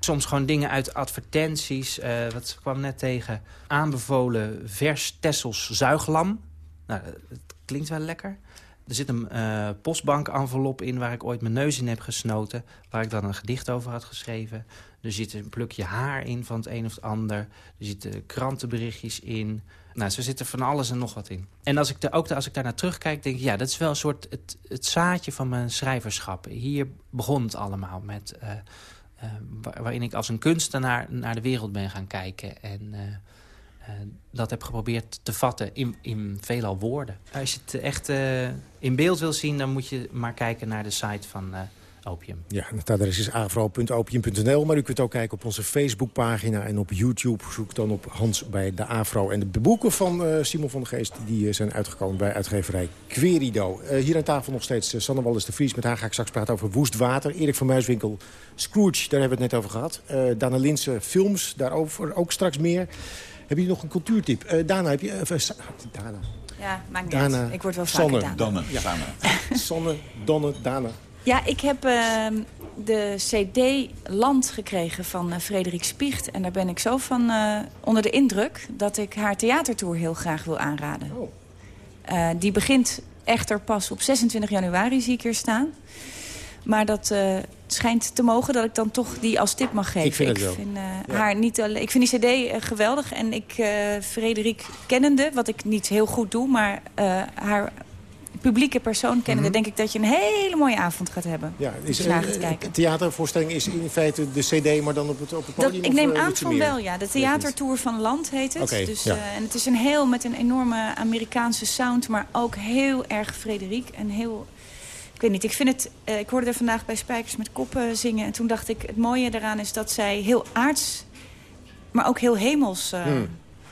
Soms gewoon dingen uit advertenties. wat kwam net tegen? Aanbevolen vers Tessels zuiglam. Nou, het klinkt wel lekker. Er zit een uh, postbank-envelop in waar ik ooit mijn neus in heb gesnoten. Waar ik dan een gedicht over had geschreven. Er zit een plukje haar in van het een of het ander. Er zitten krantenberichtjes in. Nou, zo zit er van alles en nog wat in. En als ik, er, ook als ik daar naar terugkijk, denk ik... ja, dat is wel een soort het, het zaadje van mijn schrijverschap. Hier begon het allemaal met... Uh, uh, waarin ik als een kunstenaar naar de wereld ben gaan kijken. En... Uh, dat heb geprobeerd te vatten in, in veelal woorden. Als je het echt uh, in beeld wil zien, dan moet je maar kijken naar de site van uh, Opium. Ja, het adres is afro.opium.nl. Maar u kunt ook kijken op onze Facebookpagina en op YouTube. Zoek dan op Hans bij de Afro. En de boeken van Simon van de Geest die, zijn uitgekomen bij uitgeverij Querido. hier aan tafel nog steeds Sanne Wallis de Vries. Met haar ga ik straks praten over Woest Water. Erik van Muiswinkel, Scrooge, daar hebben we het net over gehad. Dana Linsen, films, daarover ook straks meer. Heb je nog een cultuurtip? Uh, Dana, heb je... Uh, Dana. Ja, maakt niet Dana, uit. Ik word wel Sonne, vaker Dana. Donne, ja. Sonne, Donne, Dana. Ja, ik heb uh, de CD Land gekregen van uh, Frederik Spiecht. En daar ben ik zo van uh, onder de indruk... dat ik haar theatertour heel graag wil aanraden. Oh. die begint echter pas op 26 januari, zie ik hier staan. Maar dat schijnt te mogen dat ik dan toch die als tip mag geven. Ik vind het wel. Vind, ja. haar niet, ik vind die cd uh, geweldig. En ik, Frederik kennende, wat ik niet heel goed doe... maar haar publieke persoon kennende... Mm -hmm. denk ik dat je een hele mooie avond gaat hebben. Ja, is, een theatervoorstelling is in feite de cd, maar dan op het, op het podium? Dat, ik neem aan van wel, ja. De theatertour van Land heet het. Okay, dus, ja. en het is een heel met een enorme Amerikaanse sound... maar ook heel erg Frederik en heel ik weet niet, ik vind het... Uh, ik hoorde er vandaag bij Spijkers met Koppen zingen. En toen dacht ik, het mooie daaraan is dat zij heel aards... maar ook heel hemels... Uh, hmm.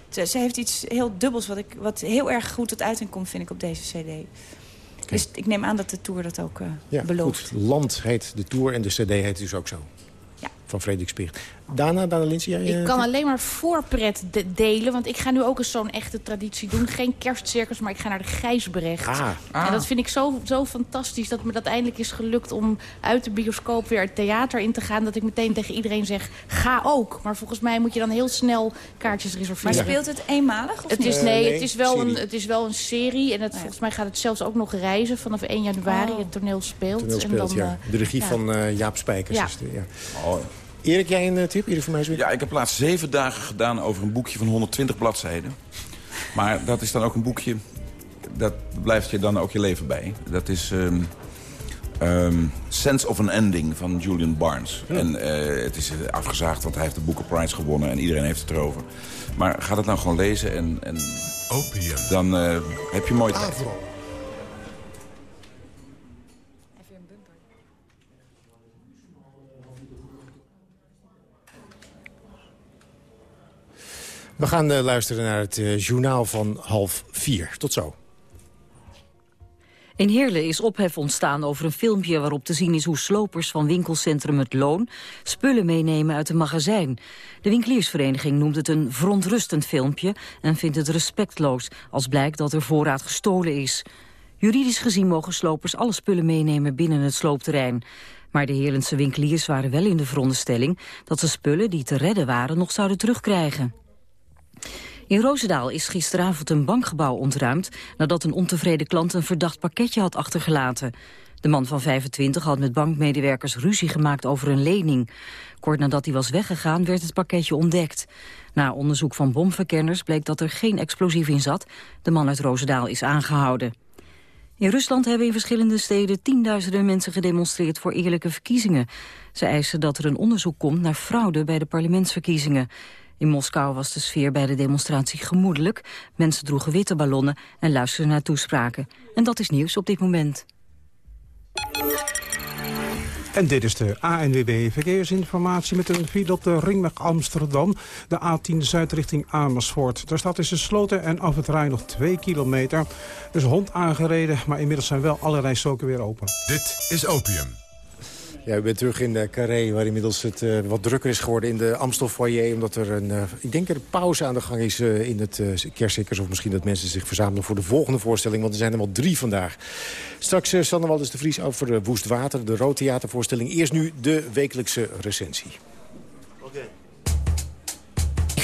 ze, ze, heeft iets heel dubbels wat, ik, wat heel erg goed tot uiting komt, vind ik, op deze cd. Okay. Dus ik neem aan dat de Tour dat ook uh, ja, belooft. Goed. Land heet de Tour en de cd heet dus ook zo. Ja. Van Frederik Spicht. Dana, Dana Lindsay, jij, Ik eh, kan alleen maar voorpret de- delen, want ik ga nu ook eens zo'n echte traditie doen. Geen kerstcircus, maar ik ga naar de Gijsbrecht. Ah. En dat vind ik zo, zo fantastisch dat me dat eindelijk is gelukt om uit de bioscoop weer het theater in te gaan. Dat ik meteen tegen iedereen zeg, ga ook. Maar volgens mij moet je dan heel snel kaartjes reserveren. Maar speelt het eenmalig? Of Het niet? is, nee, nee, het, is wel serie. een, het is wel een serie. En het, volgens mij gaat het zelfs ook nog reizen vanaf 1 januari. Oh. Het toneel speelt. toneel en speelt, dan, ja. eh, De regie ja. van eh, Jaap Spijkers. Ja. Is de, ja. Oh, Erik, jij een eh, tip? Erik van mij is weer. Ja, ik heb laatst zeven dagen gedaan over een boekje van 120 bladzijden. Maar dat is dan ook een boekje... dat blijft je dan ook je leven bij. Dat is ehm, ehm, Sense of an Ending van Julian Barnes. En eh, het is afgezaagd, want hij heeft de Booker Prize gewonnen... en iedereen heeft het erover. Maar ga dat nou gewoon lezen en, en Opium. dan eh, heb je mooi tijd. We gaan eh, luisteren naar het eh, journaal van half vier. Tot zo. In Heerlen is ophef ontstaan over een filmpje waarop te zien is hoe slopers van winkelcentrum Het Loon spullen meenemen uit een magazijn. De winkeliersvereniging noemt het een verontrustend filmpje en vindt het respectloos als blijkt dat er voorraad gestolen is. Juridisch gezien mogen slopers alle spullen meenemen binnen het sloopterrein. Maar de Heerlense winkeliers waren wel in de veronderstelling dat ze spullen die te redden waren nog zouden terugkrijgen. In Roosendaal is gisteravond een bankgebouw ontruimd... nadat een ontevreden klant een verdacht pakketje had achtergelaten. De man van 25 had met bankmedewerkers ruzie gemaakt over een lening. Kort nadat hij was weggegaan werd het pakketje ontdekt. Na onderzoek van bomverkenners bleek dat er geen explosief in zat. De man uit Roosendaal is aangehouden. In Rusland hebben in verschillende steden tienduizenden mensen gedemonstreerd voor eerlijke verkiezingen. Ze eisen dat er een onderzoek komt naar fraude bij de parlementsverkiezingen. In Moskou was de sfeer bij de demonstratie gemoedelijk. Mensen droegen witte ballonnen en luisterden naar toespraken. En dat is nieuws op dit moment. En dit is de ANWB Verkeersinformatie met een file op de ringweg Amsterdam. De A10 Zuid richting Amersfoort. Daar staat tussen Sloten en af het Rijn nog 2 kilometer. Er een hond aangereden, maar inmiddels zijn wel alle rijstroken weer open. Dit is Opium. Ja, u bent terug in de Carré, waar inmiddels het eh, wat drukker is geworden in de Amstel foyer. Omdat er een, eh, ik denk er een pauze aan de gang is eh, in het kerstzikkers. Of misschien dat mensen zich verzamelen voor de volgende voorstelling. Want er zijn er wel drie vandaag. Straks uh, Sander Walders de Vries over Woest Water, de Roodtheatervoorstelling. Eerst nu de wekelijkse recensie. Ik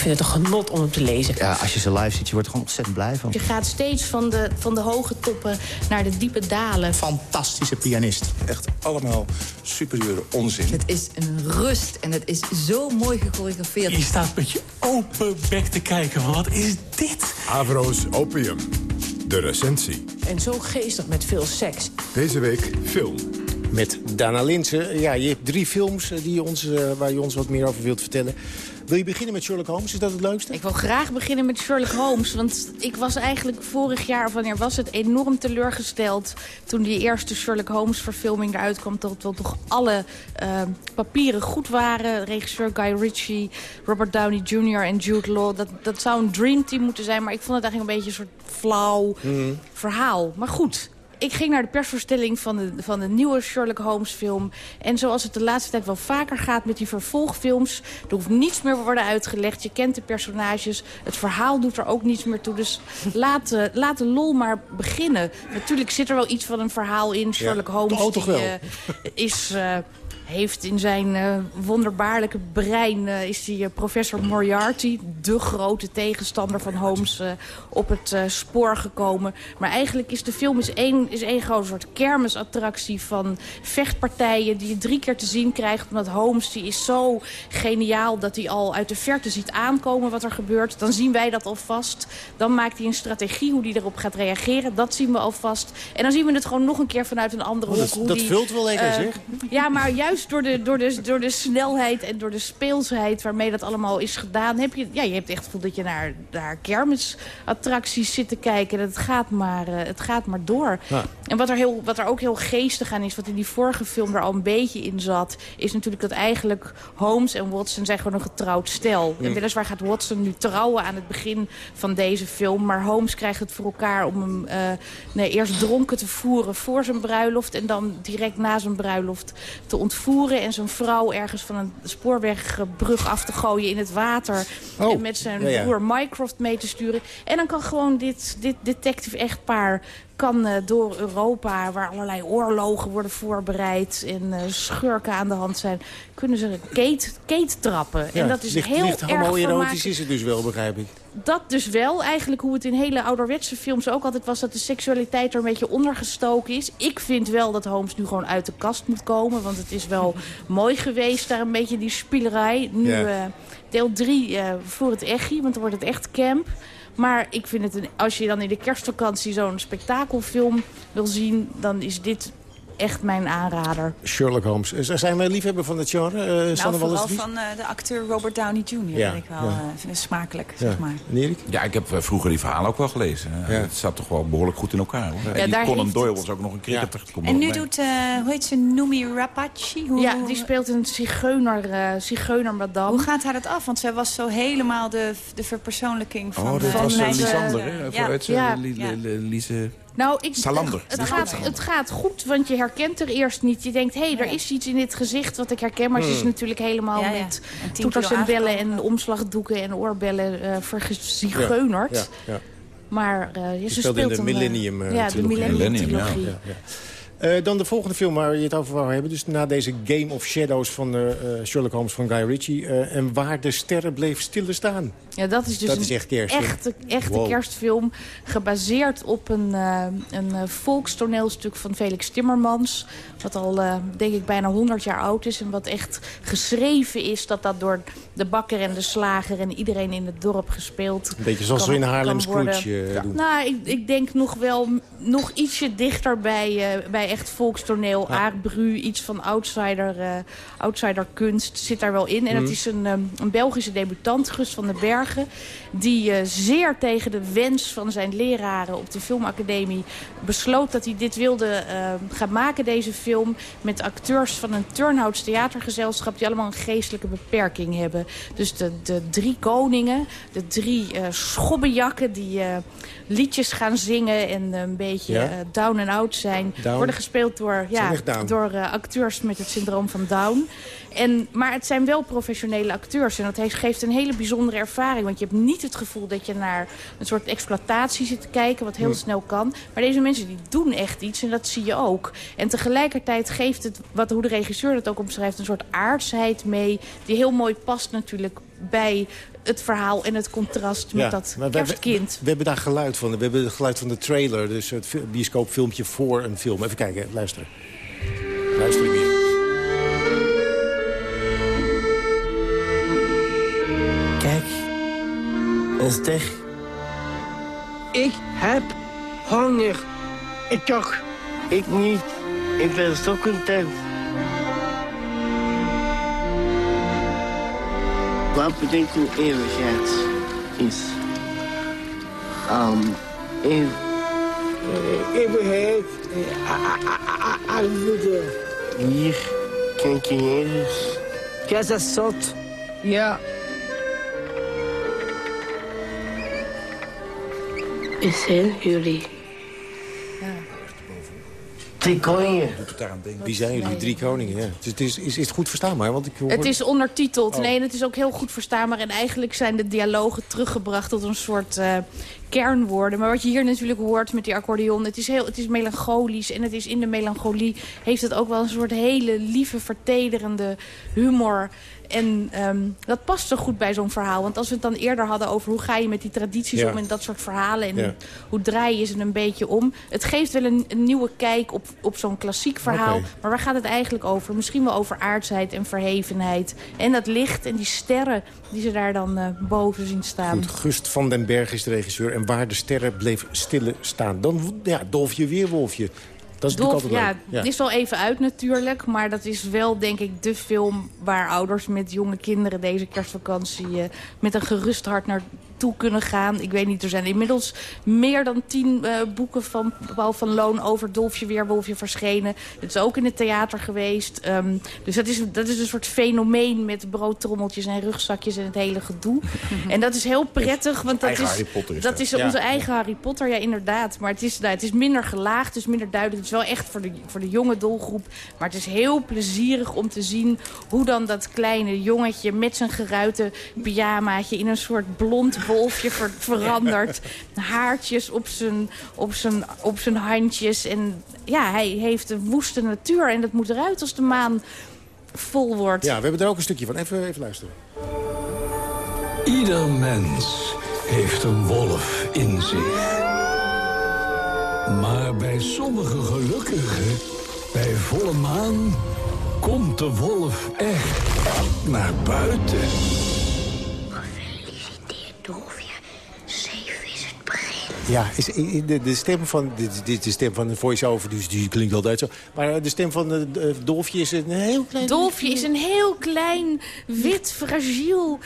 vind het een genot om hem te lezen. Ja, als je ze live ziet, je wordt er gewoon ontzettend blij van. Je gaat steeds van de, van de hoge toppen naar de diepe dalen. Fantastische pianist. Echt allemaal superieure onzin. Het is een rust en het is zo mooi gechoreografeerd. Je staat met je open bek te kijken. Van, wat is dit? Avro's Opium. De recensie. En zo geestig met veel seks. Deze week film. Met Dana Linsen. Ja, je hebt drie films die je ons, uh, waar je ons wat meer over wilt vertellen. Wil je beginnen met Sherlock Holmes? Is dat het leukste? Ik wil graag beginnen met Sherlock Holmes. Want ik was eigenlijk vorig jaar, of wanneer was het, enorm teleurgesteld... toen die eerste Sherlock Holmes-verfilming eruit kwam... dat wel toch alle uh, papieren goed waren. Regisseur Guy Ritchie, Robert Downey Jr. en Jude Law. Dat, dat zou een dreamteam moeten zijn. Maar ik vond het eigenlijk een beetje een soort flauw mm. verhaal. Maar goed, ik ging naar de persvoorstelling van de, van de nieuwe Sherlock Holmes film. En zoals het de laatste tijd wel vaker gaat met die vervolgfilms... er hoeft niets meer te worden uitgelegd. Je kent de personages. Het verhaal doet er ook niets meer toe. Dus laat, uh, laat de lol maar beginnen. Natuurlijk zit er wel iets van een verhaal in. Sherlock ja, Holmes. Die, uh, is... Heeft in zijn uh, wonderbaarlijke brein... Uh, is die uh, professor Moriarty, de grote tegenstander van Holmes... op het spoor gekomen. Maar eigenlijk is de film is één, is één groot soort kermisattractie... van vechtpartijen die je drie keer te zien krijgt. Omdat Holmes die is zo geniaal dat hij al uit de verte ziet aankomen wat er gebeurt. Dan zien wij dat alvast. Dan maakt hij een strategie hoe hij erop gaat reageren. Dat zien we alvast. En dan zien we het gewoon nog een keer vanuit een andere oh, hoek. Dat, hoe dat die, vult wel lekker, zeg. Ja, maar juist door de, door, de, door de snelheid en door de speelsheid waarmee dat allemaal is gedaan... heb je, ja, je hebt echt het gevoel dat je naar, naar kermisattracties zit te kijken. En het gaat maar, uh, het gaat maar door. En wat er, heel, wat er ook heel geestig aan is, wat in die vorige film er al een beetje in zat... is natuurlijk dat eigenlijk Holmes en Watson zijn gewoon een getrouwd stel. Mm. En weliswaar gaat Watson nu trouwen aan het begin van deze film... maar Holmes krijgt het voor elkaar om hem uh, nee, eerst dronken te voeren voor zijn bruiloft... en dan direct na zijn bruiloft te ontvoeren en zijn vrouw ergens van een spoorwegbrug af te gooien in het water... Oh, en met zijn broer Mycroft mee te sturen. En dan kan gewoon dit, dit detective-echtpaar kan eh, door Europa... waar allerlei oorlogen worden voorbereid en eh, schurken aan de hand zijn... kunnen ze een keet, keet trappen. Ja, en dat is licht, heel licht erg homoerotisch is het dus wel, begrijp ik. dat dus wel eigenlijk hoe het in hele ouderwetse films ook altijd was... dat de seksualiteit er een beetje ondergestoken is. Ik vind wel dat Holmes nu gewoon uit de kast moet komen. Want het is wel mooi geweest daar een beetje die spielerij. Nu Ja. eh, deel 3 voor het echi, want dan wordt het echt camp. Maar ik vind het, een, als je dan in de kerstvakantie zo'n spektakelfilm wil zien... dan is dit echt mijn aanrader. Sherlock Holmes. Eh, Zijn wij liefhebber van het genre? eh Nou, Sanne vooral van eh, de acteur Robert Downey Jr. Ja, vind ik wel ja. eh, smakelijk, Ja. zeg maar. En Erik? Ja, ik heb vroeger die verhalen ook wel gelezen. Het zat toch wel behoorlijk goed in elkaar. Hoor. Ja, en die Conan Doyle was ook nog een cricketer. En nu mee. doet, eh, hoe heet ze, Numi Rapace? Hoe, Ja, die speelt een zigeuner, eh zigeuner madame. Hoe gaat haar dat af? Want zij was zo helemaal de, de verpersoonlijking van... Oh, dat van was uh, eh, Lisander, hè? ja. Lise... Nou, ik, Salander. Het, gaat, het gaat goed, want je herkent er eerst niet. Je denkt, hé, hey, er is iets in dit gezicht wat ik herken. Maar ze is Hmm. natuurlijk helemaal Ja, ja. met toeters en bellen en omslagdoeken en oorbellen eh vergezigeunerd. Ja, ja, ja. Maar eh, ja, Je ze speelt in de een, eh, Millennium Ja, de trilogie. Millennium Eh, dan de volgende film waar je het over wou hebben. Dus na deze Game of Shadows van eh, eh, Sherlock Holmes van Guy Ritchie. en waar de sterren bleef stillen staan. Ja, dat is dus Dat een is echt kerstfilm. echte, echte Wow. kerstfilm. Gebaseerd op een, een volkstoneelstuk van Felix Timmermans. Wat al, denk ik, bijna 100 jaar oud is. En wat echt geschreven is dat dat door de bakker en de slager... en iedereen in het dorp gespeeld Een beetje zoals kan- we in Haarlem. Scrooge doen. Nou, ik, ik denk nog wel nog ietsje dichter bij, bij echt volkstoneel. Ja. Aard Bru, iets van outsider, eh outsider kunst zit daar wel in. En Mhm. het is een, ehm, een Belgische debutant, Gus van den Bergen... die eh, zeer tegen de wens van zijn leraren op de filmacademie besloot... dat hij dit wilde eh, gaan maken, deze film... met acteurs van een Turnhouts theatergezelschap... die allemaal een geestelijke beperking hebben. Dus de, de drie koningen, de drie eh schobbejakken... die liedjes gaan zingen en een beetje Ja? eh, down en out zijn... Down? worden gespeeld door, ja, door eh, acteurs met het syndroom van Down. En, maar het zijn wel professionele acteurs. En dat heeft, geeft een hele bijzondere ervaring. Want je hebt niet het gevoel dat je naar een soort exploitatie zit te kijken. Wat heel Hm. snel kan. Maar deze mensen die doen echt iets. En dat zie je ook. En tegelijkertijd geeft het, wat, hoe de regisseur dat ook omschrijft... een soort aardsheid mee. Die heel mooi past natuurlijk bij het verhaal en het contrast met dat maar we-. We, we hebben daar geluid van. We hebben het geluid van de trailer. Dus het fi- bioscoopfilmpje voor een film. Even kijken, luisteren. Luisteren weer. Kijk, een ster. Ik heb honger. Ik toch? Ik niet. Ik ben zo content. Wat betekent eeuwigheid is? Um, eeuw... Eeuwigheid. Armoede. Hier, kijk je Jezus. Is zot. Ja. Wie zijn jullie? Drie koningen. Wie zijn jullie? Drie koningen, ja. Dus het is, is, is het goed verstaanbaar? Want ik hoor... Het is ondertiteld. Oh. Nee, en het is ook heel goed verstaanbaar. En eigenlijk zijn de dialogen teruggebracht tot een soort eh, kernwoorden. Maar wat je hier natuurlijk hoort met die accordeon... Het is, heel, het is melancholisch. En het is in de melancholie heeft het ook wel een soort hele lieve, vertederende humor... En ehm, dat past zo goed bij zo'n verhaal. Want als we het dan eerder hadden over hoe ga je met die tradities Ja. om... en dat soort verhalen en Ja. hoe, hoe draai je ze een beetje om. Het geeft wel een, een nieuwe kijk op, op zo'n klassiek verhaal. Maar waar gaat het eigenlijk over? Misschien wel over aardsheid en verhevenheid. En dat licht en die sterren die ze daar dan eh, boven zien staan. Goed, Gust van den Berg is de regisseur. En waar de sterren bleef stille staan. Dan, ja, Dolfje Weerwolfje. Dat is Dolf, natuurlijk ja, altijd leuk. het is al even uit natuurlijk. Maar dat is wel, denk ik, de film waar ouders met jonge kinderen deze kerstvakantie... eh, met een gerust hart naar toe kunnen gaan. Ik weet niet, er zijn inmiddels meer dan tien uh, boeken van Paul van Loon... over Dolfje Weerwolfje verschenen. Het is ook in het theater geweest. Um, dus dat is, dat is een soort fenomeen met broodtrommeltjes en rugzakjes en het hele gedoe. en dat is heel prettig, want dat is, is, dat is onze eigen Harry Potter. Ja, inderdaad. Maar het is, nou, het is minder gelaagd, het is minder duidelijk. Het is wel echt voor de, voor de jonge doelgroep. Maar het is heel plezierig om te zien hoe dan dat kleine jongetje... met zijn geruite pyjamaatje in een soort blond wolfje ver, verandert. Haartjes op zijn, op, zijn, op zijn handjes. En ja, hij heeft een woeste natuur en dat moet eruit als de maan vol wordt. Ja, we hebben er ook een stukje van. Even, even luisteren. Ieder mens heeft een wolf in zich. Maar bij sommige gelukkigen, bij volle maan... komt de wolf echt naar buiten. Ja, is, de, de stem van, dit, is de stem van een voice-over, dus die klinkt altijd zo. Maar de stem van de, de Dolfje is een heel klein... Dolfje is een heel klein, wit, fragiel,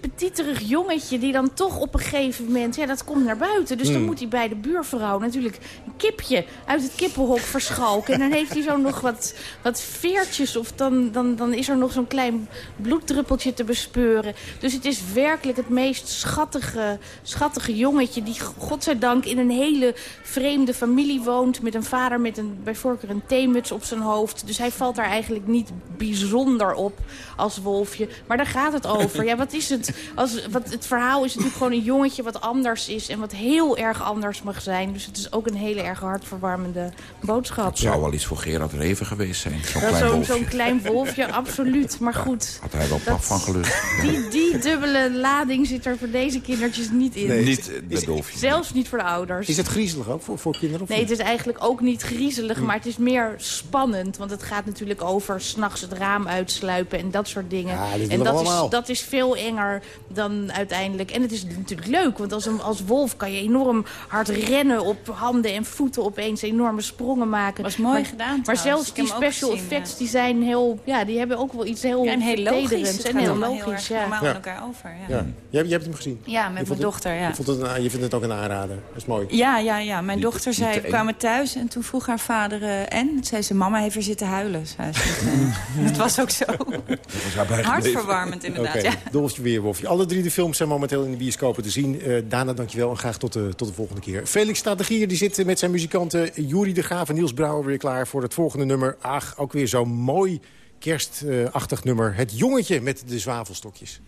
petiterig jongetje... die dan toch op een gegeven moment, ja, dat komt naar buiten. Dus dan Hmm. moet hij bij de buurvrouw natuurlijk een kipje uit het kippenhok verschalken. En dan heeft hij zo nog wat, wat veertjes of dan, dan, dan is er nog zo'n klein bloeddruppeltje te bespeuren. Dus het is werkelijk het meest schattige, schattige jongetje... die godzijdank in een hele vreemde familie woont... met een vader met een, bij voorkeur een theemuts op zijn hoofd. Dus hij valt daar eigenlijk niet bijzonder op als wolfje. Maar daar gaat het over. Ja, wat is het? Als, wat, het verhaal is natuurlijk gewoon een jongetje wat anders is... en wat heel erg anders mag zijn. Dus het is ook een hele erg hartverwarmende boodschap. Het zou wel iets voor Gerard Reven geweest zijn. Zo'n klein Zo'n wolfje. zo'n klein wolfje, absoluut. Maar goed, Had hij wel pap van gelust. die, die dubbele lading zit er voor deze kindertjes niet in. Nee, Niet Dolfje. Zelfs niet voor de ouders. Is het griezelig ook voor, voor kinderen? Of Nee, het is eigenlijk ook niet griezelig, maar het is meer spannend. Want het gaat natuurlijk over s'nachts het raam uitsluipen en dat soort dingen. Ja, en dat is, dat is veel enger dan uiteindelijk. En het is natuurlijk leuk, want als, een, als wolf kan je enorm hard rennen op handen en voeten opeens enorme sprongen maken. Was mooi maar, gedaan Maar trouwens. zelfs die special gezien, effects ja. die zijn heel, ja, die hebben ook wel iets heel Ja, en heel logisch. Het en gaat heel logisch. heel erg ja. normaal Ja. aan elkaar over. Ja, Ja. Jij, jij hebt hem gezien? Ja, met Je mijn het- dochter, ja. Je, vond het, een- je vindt het ook een aanrader. Dat is mooi. Ja, ja, ja. Mijn dochter zei, kwamen thuis en toen vroeg haar vader eh, en. Toen zei ze, mama heeft er zitten huilen. Zei ze. Het was ook zo. Dat was. Hartverwarmend inderdaad. Oké, Ja. Dolfje Weerwolfje. Alle drie de films zijn momenteel in de bioscopen te zien. Eh Dana, dankjewel en graag tot de, tot de volgende keer. Felix Strategier die zit met zijn muzikanten Juri de Graaf en Niels Brouwer weer klaar voor het volgende nummer. Ach, ook weer zo'n mooi kerstachtig nummer. Het jongetje met de zwavelstokjes.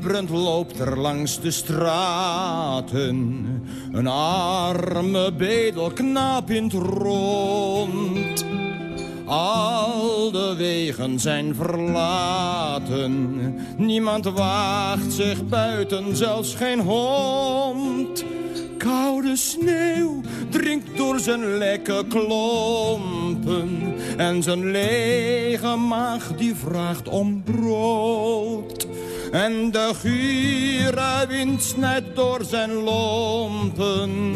Bibberend loopt er langs de straten een arme bedelknaap in het rond. Al de wegen zijn verlaten, niemand waagt zich buiten, zelfs geen hond. Koude sneeuw dringt door zijn lekke klompen en zijn lege maag die vraagt om brood. En de gure wind snijdt door zijn lompen.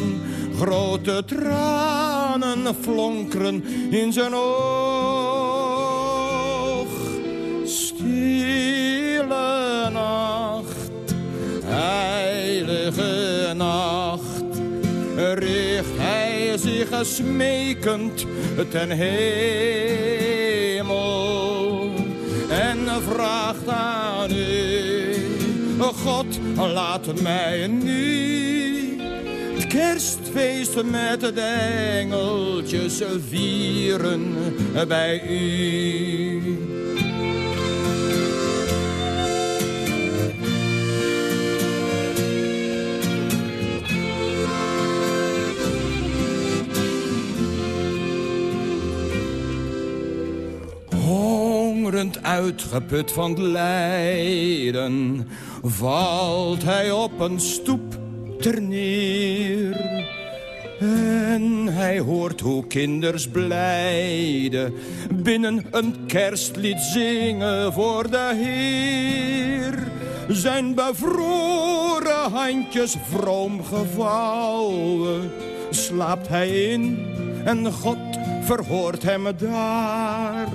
Grote tranen flonkeren in zijn oog. Stille nacht, heilige nacht. Richt hij zich smekend ten hemel en vraagt aan u, God, laat mij nu het kerstfeest met de engeltjes vieren bij u. Hongerend uitgeput van het lijden, valt hij op een stoep ter neer. En hij hoort hoe kinders blijde binnen een kerstlied zingen voor de Heer. Zijn bevroren handjes vroom gevouwen, slaapt hij in en God verhoort hem daar.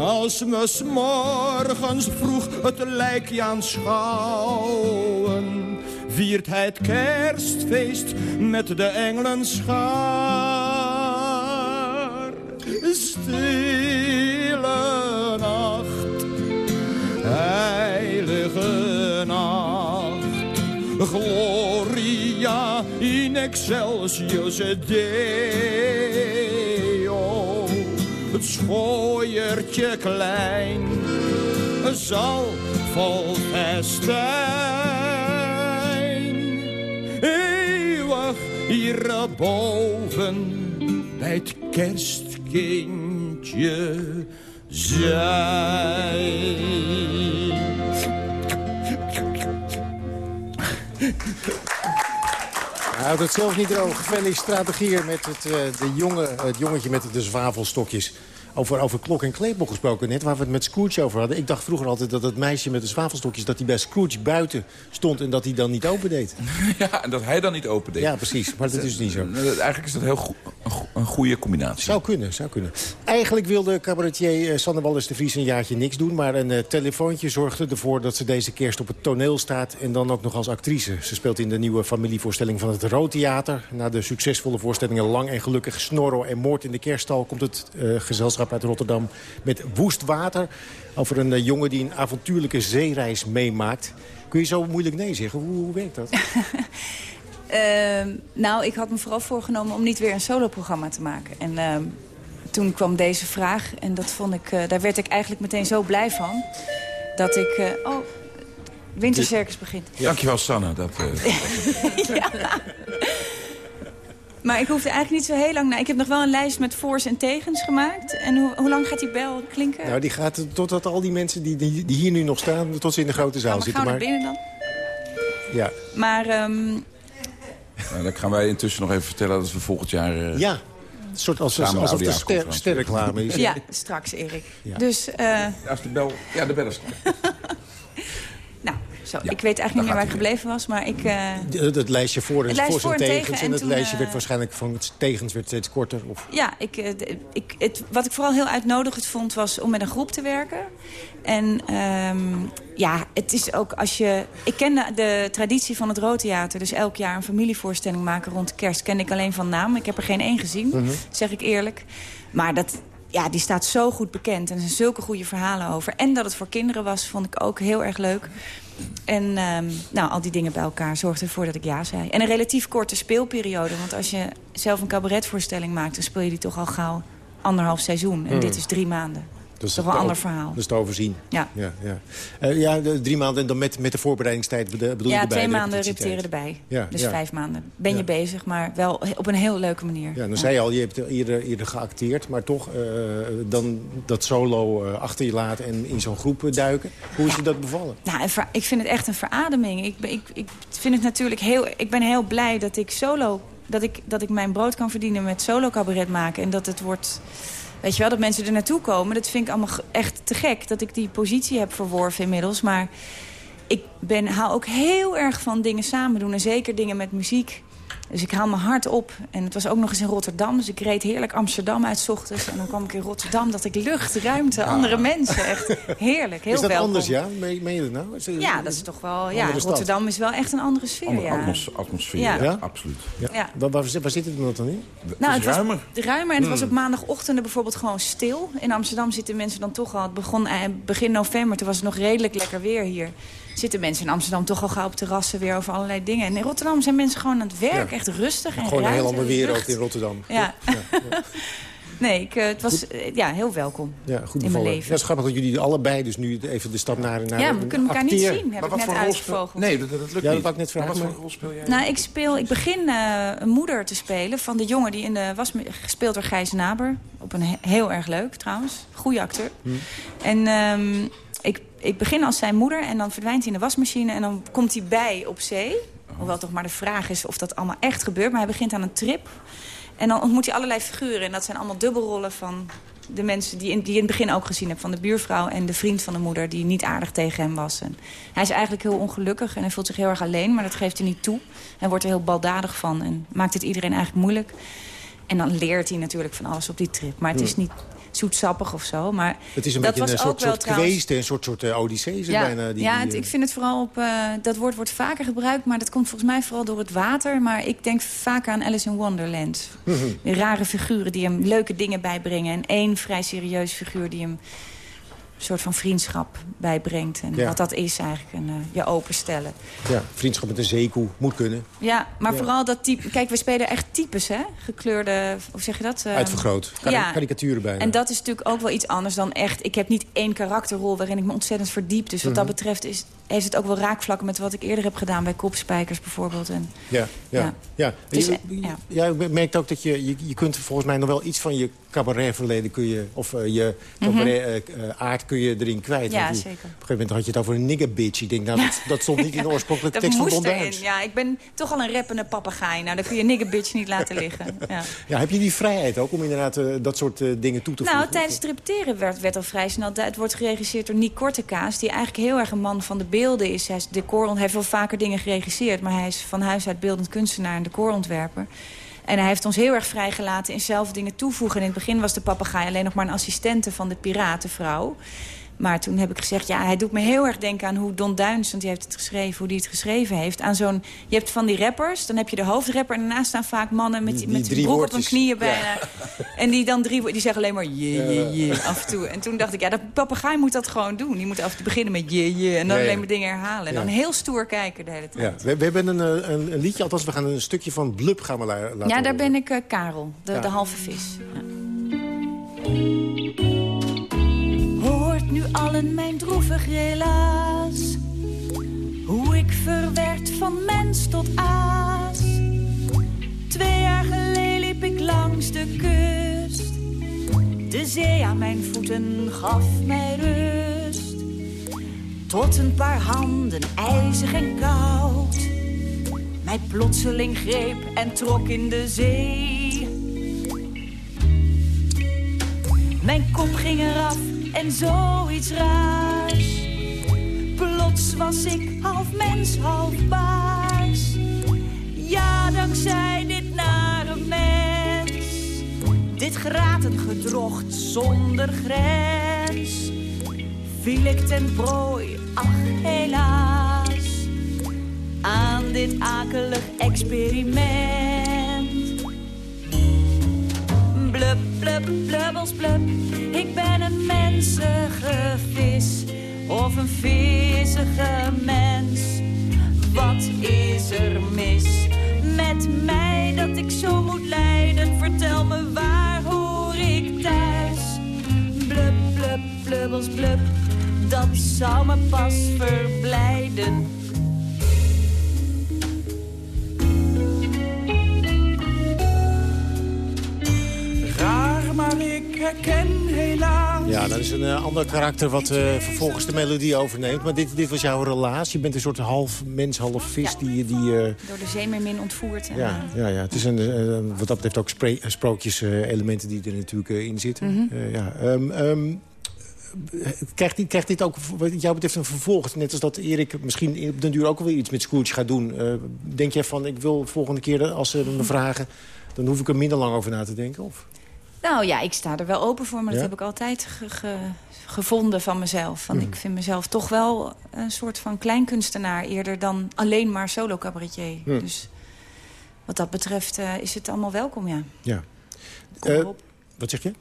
Als we morgens vroeg het lijkje aanschouwen, viert hij het kerstfeest met de engelen schaar. Stille nacht, heilige nacht, gloria in excelsis Deo. Schooiertje klein zal vol festijn eeuwig hierboven bij het kerstkindje zijn. Hij houdt het zelf niet droog. Felly Strategier met het, eh, de jonge, het jongetje met de zwavelstokjes. Over, over klok en kleedbok gesproken net, waar we het met Scrooge over hadden. Ik dacht vroeger altijd dat het meisje met de zwavelstokjes... dat hij bij Scrooge buiten stond en dat hij dan niet opendeed. Ja, en dat hij dan niet opendeed. Ja, precies. Maar dat is niet zo. Eigenlijk is dat heel go een, go een goede combinatie. Zou kunnen, zou kunnen. Eigenlijk wilde cabaretier uh, Sander Wallis de Vries een jaartje niks doen... maar een uh, telefoontje zorgde ervoor dat ze deze kerst op het toneel staat... en dan ook nog als actrice. Ze speelt in de nieuwe familievoorstelling van het Roodtheater. Na de succesvolle voorstellingen Lang en Gelukkig, Snorro en Moord in de Kerststal... komt het uh, gezelschap uit Rotterdam met Woest Water... over een jongen die een avontuurlijke zeereis meemaakt. Kun je zo moeilijk nee zeggen? Hoe, hoe werkt dat? Uh, nou, ik had me vooral voorgenomen om niet weer een soloprogramma te maken. En uh, toen kwam deze vraag en dat vond ik, uh, daar werd ik eigenlijk meteen zo blij van. Dat ik... uh, oh, Wintercircus begint. Ja. Dankjewel, Sanne. Dat, ja. Maar ik hoefde eigenlijk niet zo heel lang... Nou, ik heb nog wel een lijst met voor's en tegens gemaakt. En hoe, hoe lang gaat die bel klinken? Nou, die gaat totdat al die mensen die, die, die hier nu nog staan... tot ze in de grote zaal nou, zitten. Maar binnen dan? Ja. Maar... Um... Nou, dan gaan wij intussen nog even vertellen dat we volgend jaar... Uh, ja, een soort als, als, alsof de ster, sterreclame is. Ja, straks, Erik. Ja. Dus... Uh... Als de bel... Ja, de bel is Nou, zo. Ja, ik weet eigenlijk niet meer waar ik gebleven was, maar ik... Uh... Het lijstje voor, het voor voor en tegens. En, en het toen, lijstje uh... werd waarschijnlijk van het tegens werd steeds korter. Of... Ja, ik, uh, ik, het, wat ik vooral heel uitnodigend vond was om met een groep te werken. En um, ja, het is ook als je... Ik ken de, de traditie van het Roodtheater. Dus elk jaar een familievoorstelling maken rond kerst. Ken ik alleen van naam. Ik heb er geen één gezien, Mhm. -huh. zeg ik eerlijk. Maar dat, ja, die staat zo goed bekend. En er zijn zulke goede verhalen over. En dat het voor kinderen was, vond ik ook heel erg leuk. En um, nou, al die dingen bij elkaar zorgden ervoor dat ik ja zei. En een relatief korte speelperiode. Want als je zelf een cabaretvoorstelling maakt... dan speel je die toch al gauw anderhalf seizoen. En Mm. dit is drie maanden. Dus toch wel een ander verhaal. Dat is te overzien. Ja, ja, ja. Uh, ja drie maanden en dan met, met de voorbereidingstijd bedoel ja, erbij? twee maanden repeteren erbij. Ja, dus ja. vijf maanden ben je bezig, maar wel op een heel leuke manier. Ja, dan zei je al, je hebt eerder, eerder geacteerd, maar toch uh, dan dat solo uh, achter je laten en in zo'n groep duiken. Hoe is je dat bevallen? Nou, ik vind het echt een verademing. Ik, ik, ik vind het natuurlijk heel, ik ben heel blij dat ik solo, dat ik, dat ik mijn brood kan verdienen met solo cabaret maken en dat het wordt. Weet je wel, dat mensen er naartoe komen. Dat vind ik allemaal echt te gek. Dat ik die positie heb verworven inmiddels. Maar ik ben, hou ook heel erg van dingen samen doen. En zeker dingen met muziek. Dus ik haal mijn hart op. En het was ook nog eens in Rotterdam. Dus ik reed heerlijk Amsterdam uit 's ochtends. En dan kwam ik in Rotterdam. Dat ik lucht, ruimte, Ah. andere mensen. Echt heerlijk, heel Is dat welkom. anders, ja? Meen, meen je dat nou? Is, Ja, dat is toch wel... Ja, stad. Rotterdam is wel echt een andere sfeer, Andere ja. atmos atmosfeer, Ja. absoluut. Ja. Ja. Waar, waar, waar zit het dan in? Nou, het is was ruimer. ruimer en het was Hmm. op maandagochtenden bijvoorbeeld gewoon stil. In Amsterdam zitten mensen dan toch al... Het begon eh, begin november, toen was het nog redelijk lekker weer hier. Zitten mensen in Amsterdam toch al gauw op terrassen weer over allerlei dingen. En in Rotterdam zijn mensen gewoon aan het werk, Ja. echt rustig en Gewoon een heel andere wereld in Rotterdam. Ja. nee, ik, eh, het was eh, ja, heel welkom Ja, goed in mijn leven. Ja, het is grappig dat jullie allebei dus nu even de stap naar... naar ja, we kunnen elkaar niet zien, heb Maar ik net uitgevogeld. Nee, dat, dat lukt Ja, niet. dat ik net vragen, wat voor rol speel jij? Nou, ik, speel, ik begin eh, een moeder te spelen van de jongen die in de was gespeeld door Gijs Naber. Op een he- heel erg leuk trouwens. Goede acteur. En ehm, ik, begin als zijn moeder en dan verdwijnt hij in de wasmachine en dan komt hij bij op zee. Hoewel toch maar de vraag is of dat allemaal echt gebeurt. Maar hij begint aan een trip. En dan ontmoet hij allerlei figuren. En dat zijn allemaal dubbelrollen van de mensen die, in, die in het begin ook gezien heb. Van de buurvrouw en de vriend van de moeder die niet aardig tegen hem was. En hij is eigenlijk heel ongelukkig en hij voelt zich heel erg alleen. Maar dat geeft hij niet toe. Hij wordt er heel baldadig van en maakt het iedereen eigenlijk moeilijk. En dan leert hij natuurlijk van alles op die trip. Maar het is niet zoetsappig of zo. Maar Het is een dat beetje was een ook soort, soort geweest, een soort, soort uh, odyssee. is het ja, bijna, die, ja het- eh, ik vind het vooral op... eh, dat woord wordt vaker gebruikt, maar dat komt volgens mij vooral door het water. Maar ik denk vaak aan Alice in Wonderland. Rare figuren die hem leuke dingen bijbrengen. En één vrij serieus figuur die hem soort van vriendschap bijbrengt. En Ja. wat dat is eigenlijk, en, eh, je openstellen. Ja, vriendschap met een zeekoe moet kunnen. Ja, maar Ja. vooral dat type... Kijk, we spelen echt types, hè? Gekleurde, hoe zeg je dat? Ehm, Uitvergroot. Kar- ja. Karikaturen bijna. En dat is natuurlijk ook wel iets anders dan echt... Ik heb niet één karakterrol waarin ik me ontzettend verdiep. Dus wat dat Mhm. betreft is, heeft het ook wel raakvlakken... met wat ik eerder heb gedaan bij Kopspijkers bijvoorbeeld. En, Ja, ja, Ja. ja. Dus, je, eh, ja. ja, ik merk ook dat je, je, je kunt volgens mij nog wel iets van je cabaretverleden kun je, of eh, je cabaret eh, aard kun je erin kwijt. Mhm. Ja, zeker. Op een gegeven moment had je het over een nigger bitch. Ik denk, nou, dat, dat stond niet in de oorspronkelijke tekst van Don. Ja, ik ben toch al een rappende papegaai. Nou, dan kun je nigger bitch niet laten liggen. Ja. Ja, heb je die vrijheid ook om inderdaad dat soort dingen toe te voegen? Nou, tijdens het repeteren werd, werd al vrij snel... Het wordt geregisseerd door Nick Kortekaas... die eigenlijk heel erg een man van de beelden is. Hij, is decor, hij heeft wel vaker dingen geregisseerd... maar hij is van huis uit beeldend kunstenaar en decorontwerper. En hij heeft ons heel erg vrijgelaten in zelf dingen toevoegen. En in het begin was de papegaai alleen nog maar een assistente van de piratenvrouw. Maar toen heb ik gezegd, ja, hij doet me heel erg denken aan hoe Don Duins... want die heeft het geschreven, hoe die het geschreven heeft. Aan zo'n, je hebt van die rappers, dan heb je de hoofdrapper... en daarnaast staan vaak mannen met, Die- met die drie broek op hun knieën Ja. bijna. En die dan drie die zeggen alleen maar je, je, je af en toe. En toen dacht ik, ja, dat papegaai moet dat gewoon doen. Die moet af en toe beginnen met je, je. En dan Ja, ja. alleen maar dingen herhalen. En dan heel stoer kijken de hele tijd. Ja, we, we hebben een, eh, een, een liedje, althans we gaan een stukje van Blub gaan we la- laten Ja, daar horen. ben ik eh, Karel, de, de halve vis. Nu allen mijn droevig relaas. Hoe ik verwerd van mens tot aas. Twee jaar geleden liep ik langs de kust. De zee aan mijn voeten gaf mij rust. Tot een paar handen, ijzig en koud. Mij plotseling greep en trok in de zee. Mijn kop ging eraf en zoiets raars. Plots was ik half mens, half baars. Ja, dankzij dit nare mens. Dit graten gedrocht zonder grens. Viel ik ten prooi, ach helaas. Aan dit akelig experiment. Blub, blub, blubbels, blub. Ik ben een mensige vis. Of een vissige mens. Wat is er mis met mij dat ik zo moet lijden? Vertel me waar hoor ik thuis? Blub, blub, blubbels, blub. Dat zou me pas verblijden. Maar ik herken helaas. Ja, dat is een eh, ander karakter wat eh, vervolgens de melodie overneemt. Maar dit, dit was jouw relaas. Je bent een soort half mens, half vis die... die eh, Door de zeemermin ontvoerd. En, ja, ja, ja, het is een, eh, wat dat betreft ook eh, sprookjes-elementen die er natuurlijk in zitten. Eh, ja, ehm, ehm, krijgt, dit, krijgt dit ook wat jou betreft een vervolg? Net als dat Erik misschien op den duur ook wel iets met Scrooge gaat doen. Eh, denk jij van, ik wil volgende keer als ze me vragen... dan hoef ik er minder lang over na te denken? Of? Nou ja, ik sta er wel open voor, maar Ja? dat heb ik altijd ge- ge- gevonden van mezelf. Want Mhm. ik vind mezelf toch wel een soort van kleinkunstenaar... eerder dan alleen maar solo-cabaretier. Mhm. Dus wat dat betreft eh, is het allemaal welkom, ja. Ja. Kom Eh, maar op. wat zeg je?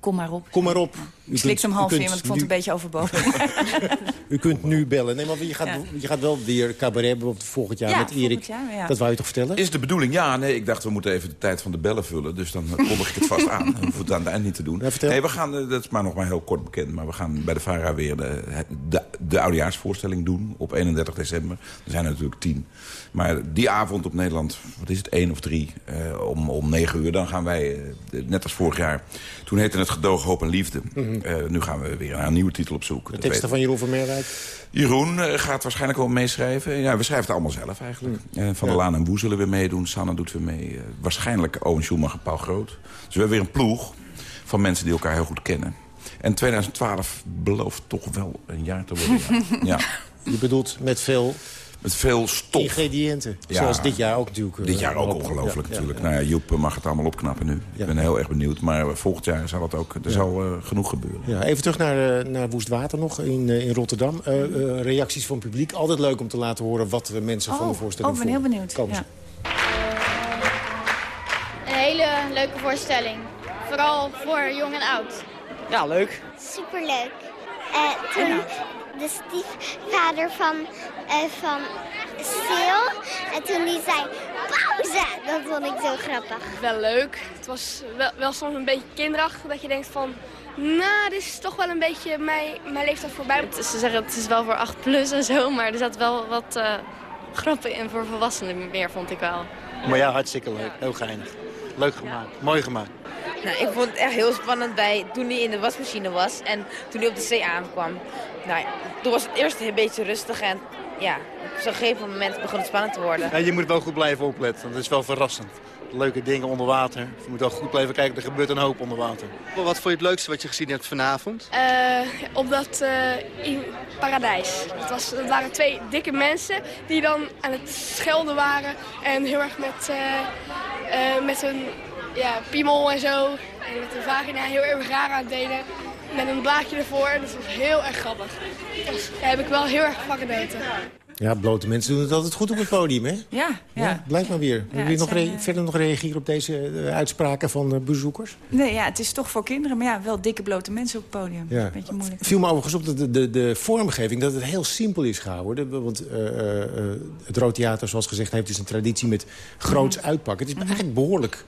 Kom maar op. Kom maar op. Ik slikte hem half in, want ik vond het een beetje overbodig. U kunt nu bellen. Nee, maar je gaat, Ja. je gaat wel weer cabaret volgend jaar Ja, met Erik. jaar, ja. Dat wou je toch vertellen? Is de bedoeling? Ja, nee, ik dacht we moeten even de tijd van de bellen vullen. Dus dan kondig ik het vast aan. Dan we het aan het eind niet te doen. nee, we gaan, eh, dat is maar nog maar heel kort bekend... maar we gaan bij de VARA weer de, de, de oudejaarsvoorstelling doen op 31 december. Er zijn er natuurlijk tien. Maar die avond op Nederland, wat is het, één of drie, eh, om, om negen uur... dan gaan wij, eh, net als vorig jaar... toen heette het gedoog, hoop en liefde. Eh, nu gaan we weer naar een nieuwe titel op zoek. De teksten van Jeroen van Meerwijk? Jeroen eh, gaat waarschijnlijk wel meeschrijven. Ja, we schrijven het allemaal zelf eigenlijk. Eh, van der Laan en Woe zullen weer meedoen. Sanne doet weer mee. Waarschijnlijk Owen Schumacher en Paul Groot. Dus we hebben weer een ploeg van mensen die elkaar heel goed kennen. En 2012 belooft toch wel een jaar te worden. Ja. ja. Je bedoelt met veel... Met veel stof. Ingrediënten. Ja. Zoals dit jaar ook natuurlijk. eh, Dit jaar ook op- ongelooflijk ja, natuurlijk. ja. Nou ja, Joep mag het allemaal opknappen nu. Ik ben heel erg benieuwd. Maar eh, volgend jaar zal het ook, er zal eh, genoeg gebeuren. Ja, even terug naar, eh, naar Woestwater nog in, eh, in Rotterdam. Eh, eh, reacties van het publiek. Altijd leuk om te laten horen wat de mensen van de voorstelling oh, ik ben heel vonden. benieuwd. Een hele leuke voorstelling. Vooral voor jong en oud. Ja, leuk. Superleuk. Eh toen de stiefvader van, eh van Sil. En toen die zei pauze. Dat vond ik zo grappig. Wel leuk. Het was wel, wel soms een beetje kinderachtig. Dat je denkt van, nou, dit is toch wel een beetje mijn, mijn leeftijd voorbij. Ze zeggen het is wel voor 8 plus en zo, maar er zat wel wat eh, grappen in voor volwassenen meer, vond ik wel. Maar ja, hartstikke leuk. Heel geinig. Leuk gemaakt. Mooi gemaakt. Nou, ik vond het echt heel spannend bij toen hij in de wasmachine was en toen hij op de zee aankwam. Nou, ja, toen was het eerst een beetje rustig en ja, op zo'n gegeven moment begon het spannend te worden. Ja, je moet wel goed blijven opletten, want het is wel verrassend. Leuke dingen onder water. Je moet wel goed blijven kijken, er gebeurt een hoop onder water. Wat vond je het leukste wat je gezien hebt vanavond? Eh, op dat eh, in paradijs. Het, was, waren twee dikke mensen die dan aan het schelden waren. En heel erg met, eh, eh, met hun ja, piemel en zo. En met hun vagina heel erg raar aan het deden. Met een blaadje ervoor. En dat was heel erg grappig. Dus daar heb ik wel heel erg van genoten. Ja, blote mensen doen het altijd goed op het podium, hè? Ja, ja. Blijf maar weer. Wil je nog zijn, verder nog reageren op deze eh, uitspraken van eh, bezoekers? Nee, ja, het is toch voor kinderen. Maar ja, wel dikke blote mensen op het podium. Ja. Beetje moeilijk. viel me overigens op dat de, de, de vormgeving dat het heel simpel is gehouden. De- Want eh, eh, eh, het Rood Theater, zoals gezegd, heeft dus een traditie met groots Mhm. uitpakken. Het is eigenlijk behoorlijk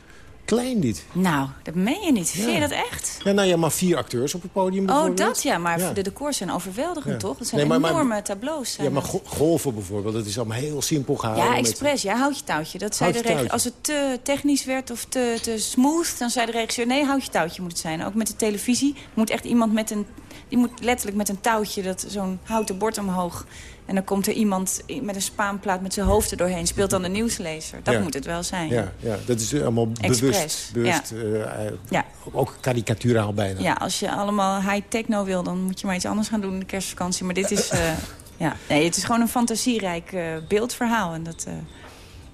klein, dit. Nou, dat meen je niet. Vind Ja. je dat echt? Ja, nou ja, maar vier acteurs op het podium Oh, bijvoorbeeld. dat ja. Maar Ja. de decors zijn overweldigend, Ja. toch? Dat zijn Nee, maar- maar- enorme tableaus. Zijn Ja, maar go- golven bijvoorbeeld, dat is allemaal heel simpel gehouden. Ja, expres. Ja, houd je touwtje. Dat zei de je reg- touwtje. Als het te technisch werd of te, te smooth, dan zei de regisseur... nee, houd je touwtje moet het zijn. Ook met de televisie moet echt iemand met een... die moet letterlijk met een touwtje, dat zo'n houten bord omhoog... en dan komt er iemand met een spaanplaat met zijn hoofd er doorheen... speelt dan de nieuwslezer. Dat Ja. moet het wel zijn. Ja, ja, dat is allemaal bewust. bewust eh, Ja. Ook karikaturaal bijna. Ja, als je allemaal high techno wil, dan moet je maar iets anders gaan doen in de kerstvakantie. Maar dit is, eh, ja, nee, het is gewoon een fantasierijk eh, beeldverhaal. En dat,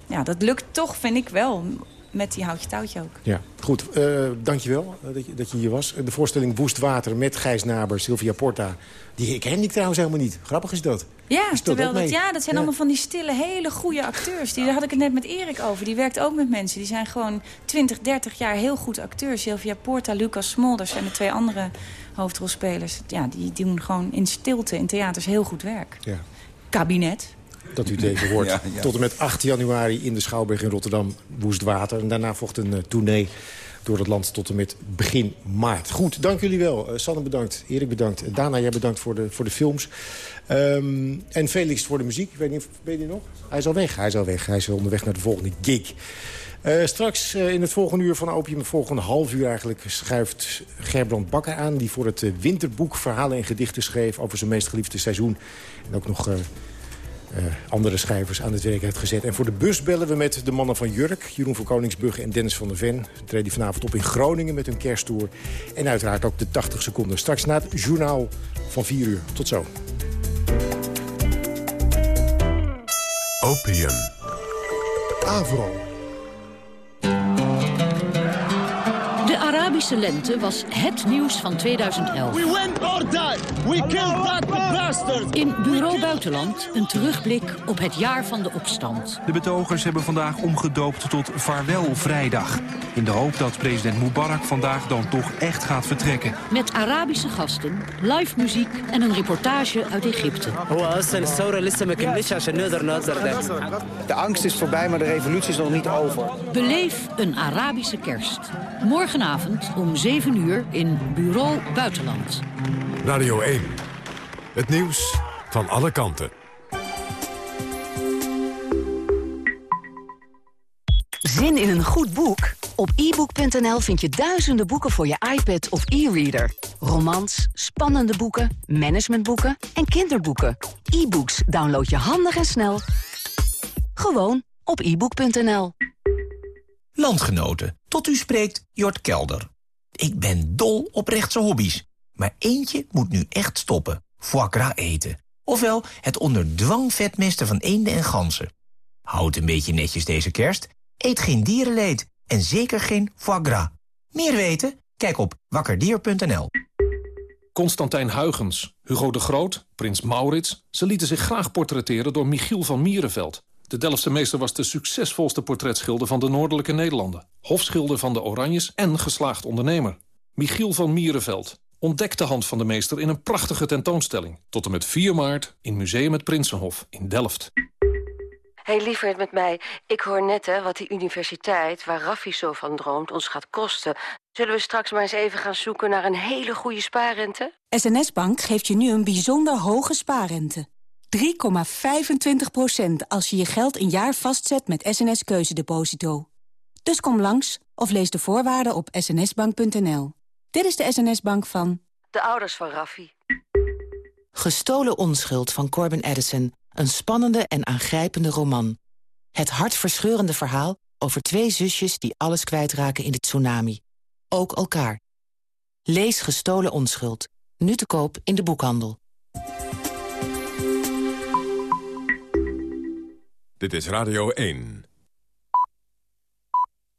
ja, dat lukt toch, vind ik wel, met die houtje touwtje ook. Ja, goed. eh dankjewel uh, dat, je, dat je hier was. De voorstelling Woest Water met Gijs Naber, Sylvia Porta. Die ken ik trouwens helemaal niet. Grappig is dat. Ja, terwijl dat, ja, dat zijn Ja. allemaal van die stille, hele goede acteurs. Die, daar had ik het net met Erik over. Die werkt ook met mensen. Die zijn gewoon 20, 30 jaar heel goed acteurs. Sylvia Porta, Lucas Smolders zijn de twee andere hoofdrolspelers. Ja, die, die doen gewoon in stilte in theaters heel goed werk. Ja. Kabinet. Dat u hoort. Ja, ja. Tot en met 8 januari in de Schouwburg in Rotterdam, Woest Water. En daarna volgt een uh, tournee door het land tot en met begin maart. Goed, dank jullie wel. Uh, Sanne bedankt, Erik bedankt. Dana, jij bedankt voor de, voor de films. Um, en Felix voor de muziek. Ik weet niet, ben je nog? Hij is al weg, hij is al weg. Hij is onderweg naar de volgende gig. Uh, straks uh, in het volgende uur van Opium, het volgende half uur eigenlijk... schuift Gerbrand Bakker aan... die voor het winterboek verhalen en gedichten schreef... over zijn meest geliefde seizoen. En ook nog... Uh, andere schrijvers aan het werk heeft gezet. En voor de bus bellen we met de mannen van Jurk... Jeroen van Koningsbrugge en Dennis van der Ven. Ze treden vanavond op in Groningen met hun kersttour. En uiteraard ook de 80 seconden. Straks na het journaal van 4 uur. Tot zo. Opium. Avro. Arabische lente was het nieuws van 2011. We win or die. We kill that bastard. In Bureau Buitenland een terugblik op het jaar van de opstand. De betogers hebben vandaag omgedoopt tot Vaarwel Vrijdag. In de hoop dat president Mubarak vandaag dan toch echt gaat vertrekken. Met Arabische gasten, live muziek en een reportage uit Egypte. De angst is voorbij, maar de revolutie is nog niet over. Beleef een Arabische kerst. Morgenavond om 7 uur in Bureau Buitenland. Radio 1. Het nieuws van alle kanten. Zin in een goed boek? Op ebook.nl vind je duizenden boeken voor je iPad of e-reader. Romans, spannende boeken, managementboeken en kinderboeken. E-books download je handig en snel. Gewoon op ebook.nl. Landgenoten, tot u spreekt Jort Kelder. Ik ben dol op rechtse hobby's. Maar eentje moet nu echt stoppen. Foie gras eten. Ofwel het onder dwang vetmesten van eenden en ganzen. Houd een beetje netjes deze kerst. Eet geen dierenleed. En zeker geen foie gras. Meer weten? Kijk op wakkerdier.nl. Constantijn Huygens, Hugo de Groot, prins Maurits... ze lieten zich graag portretteren door Michiel van Mierenveld. De Delftse meester was de succesvolste portretschilder van de Noordelijke Nederlanden. Hofschilder van de Oranjes en geslaagd ondernemer. Michiel van Mierenveld ontdekt de hand van de meester in een prachtige tentoonstelling. Tot en met 4 maart in Museum het Prinsenhof in Delft. Hé, hey, lieverd met mij. Ik hoor net hè, wat die universiteit, waar Raffi zo van droomt, ons gaat kosten. Zullen we straks maar eens even gaan zoeken naar een hele goede spaarrente? SNS Bank geeft je nu een bijzonder hoge spaarrente. 3,25% als je je geld een jaar vastzet met SNS Keuzedeposito. Dus kom langs of lees de voorwaarden op snsbank.nl. Dit is de SNS-bank van... De ouders van Raffi. Gestolen onschuld van Corbin Edison. Een spannende en aangrijpende roman. Het hartverscheurende verhaal over twee zusjes die alles kwijtraken in de tsunami. Ook elkaar. Lees Gestolen onschuld. Nu te koop in de boekhandel. Dit is Radio 1.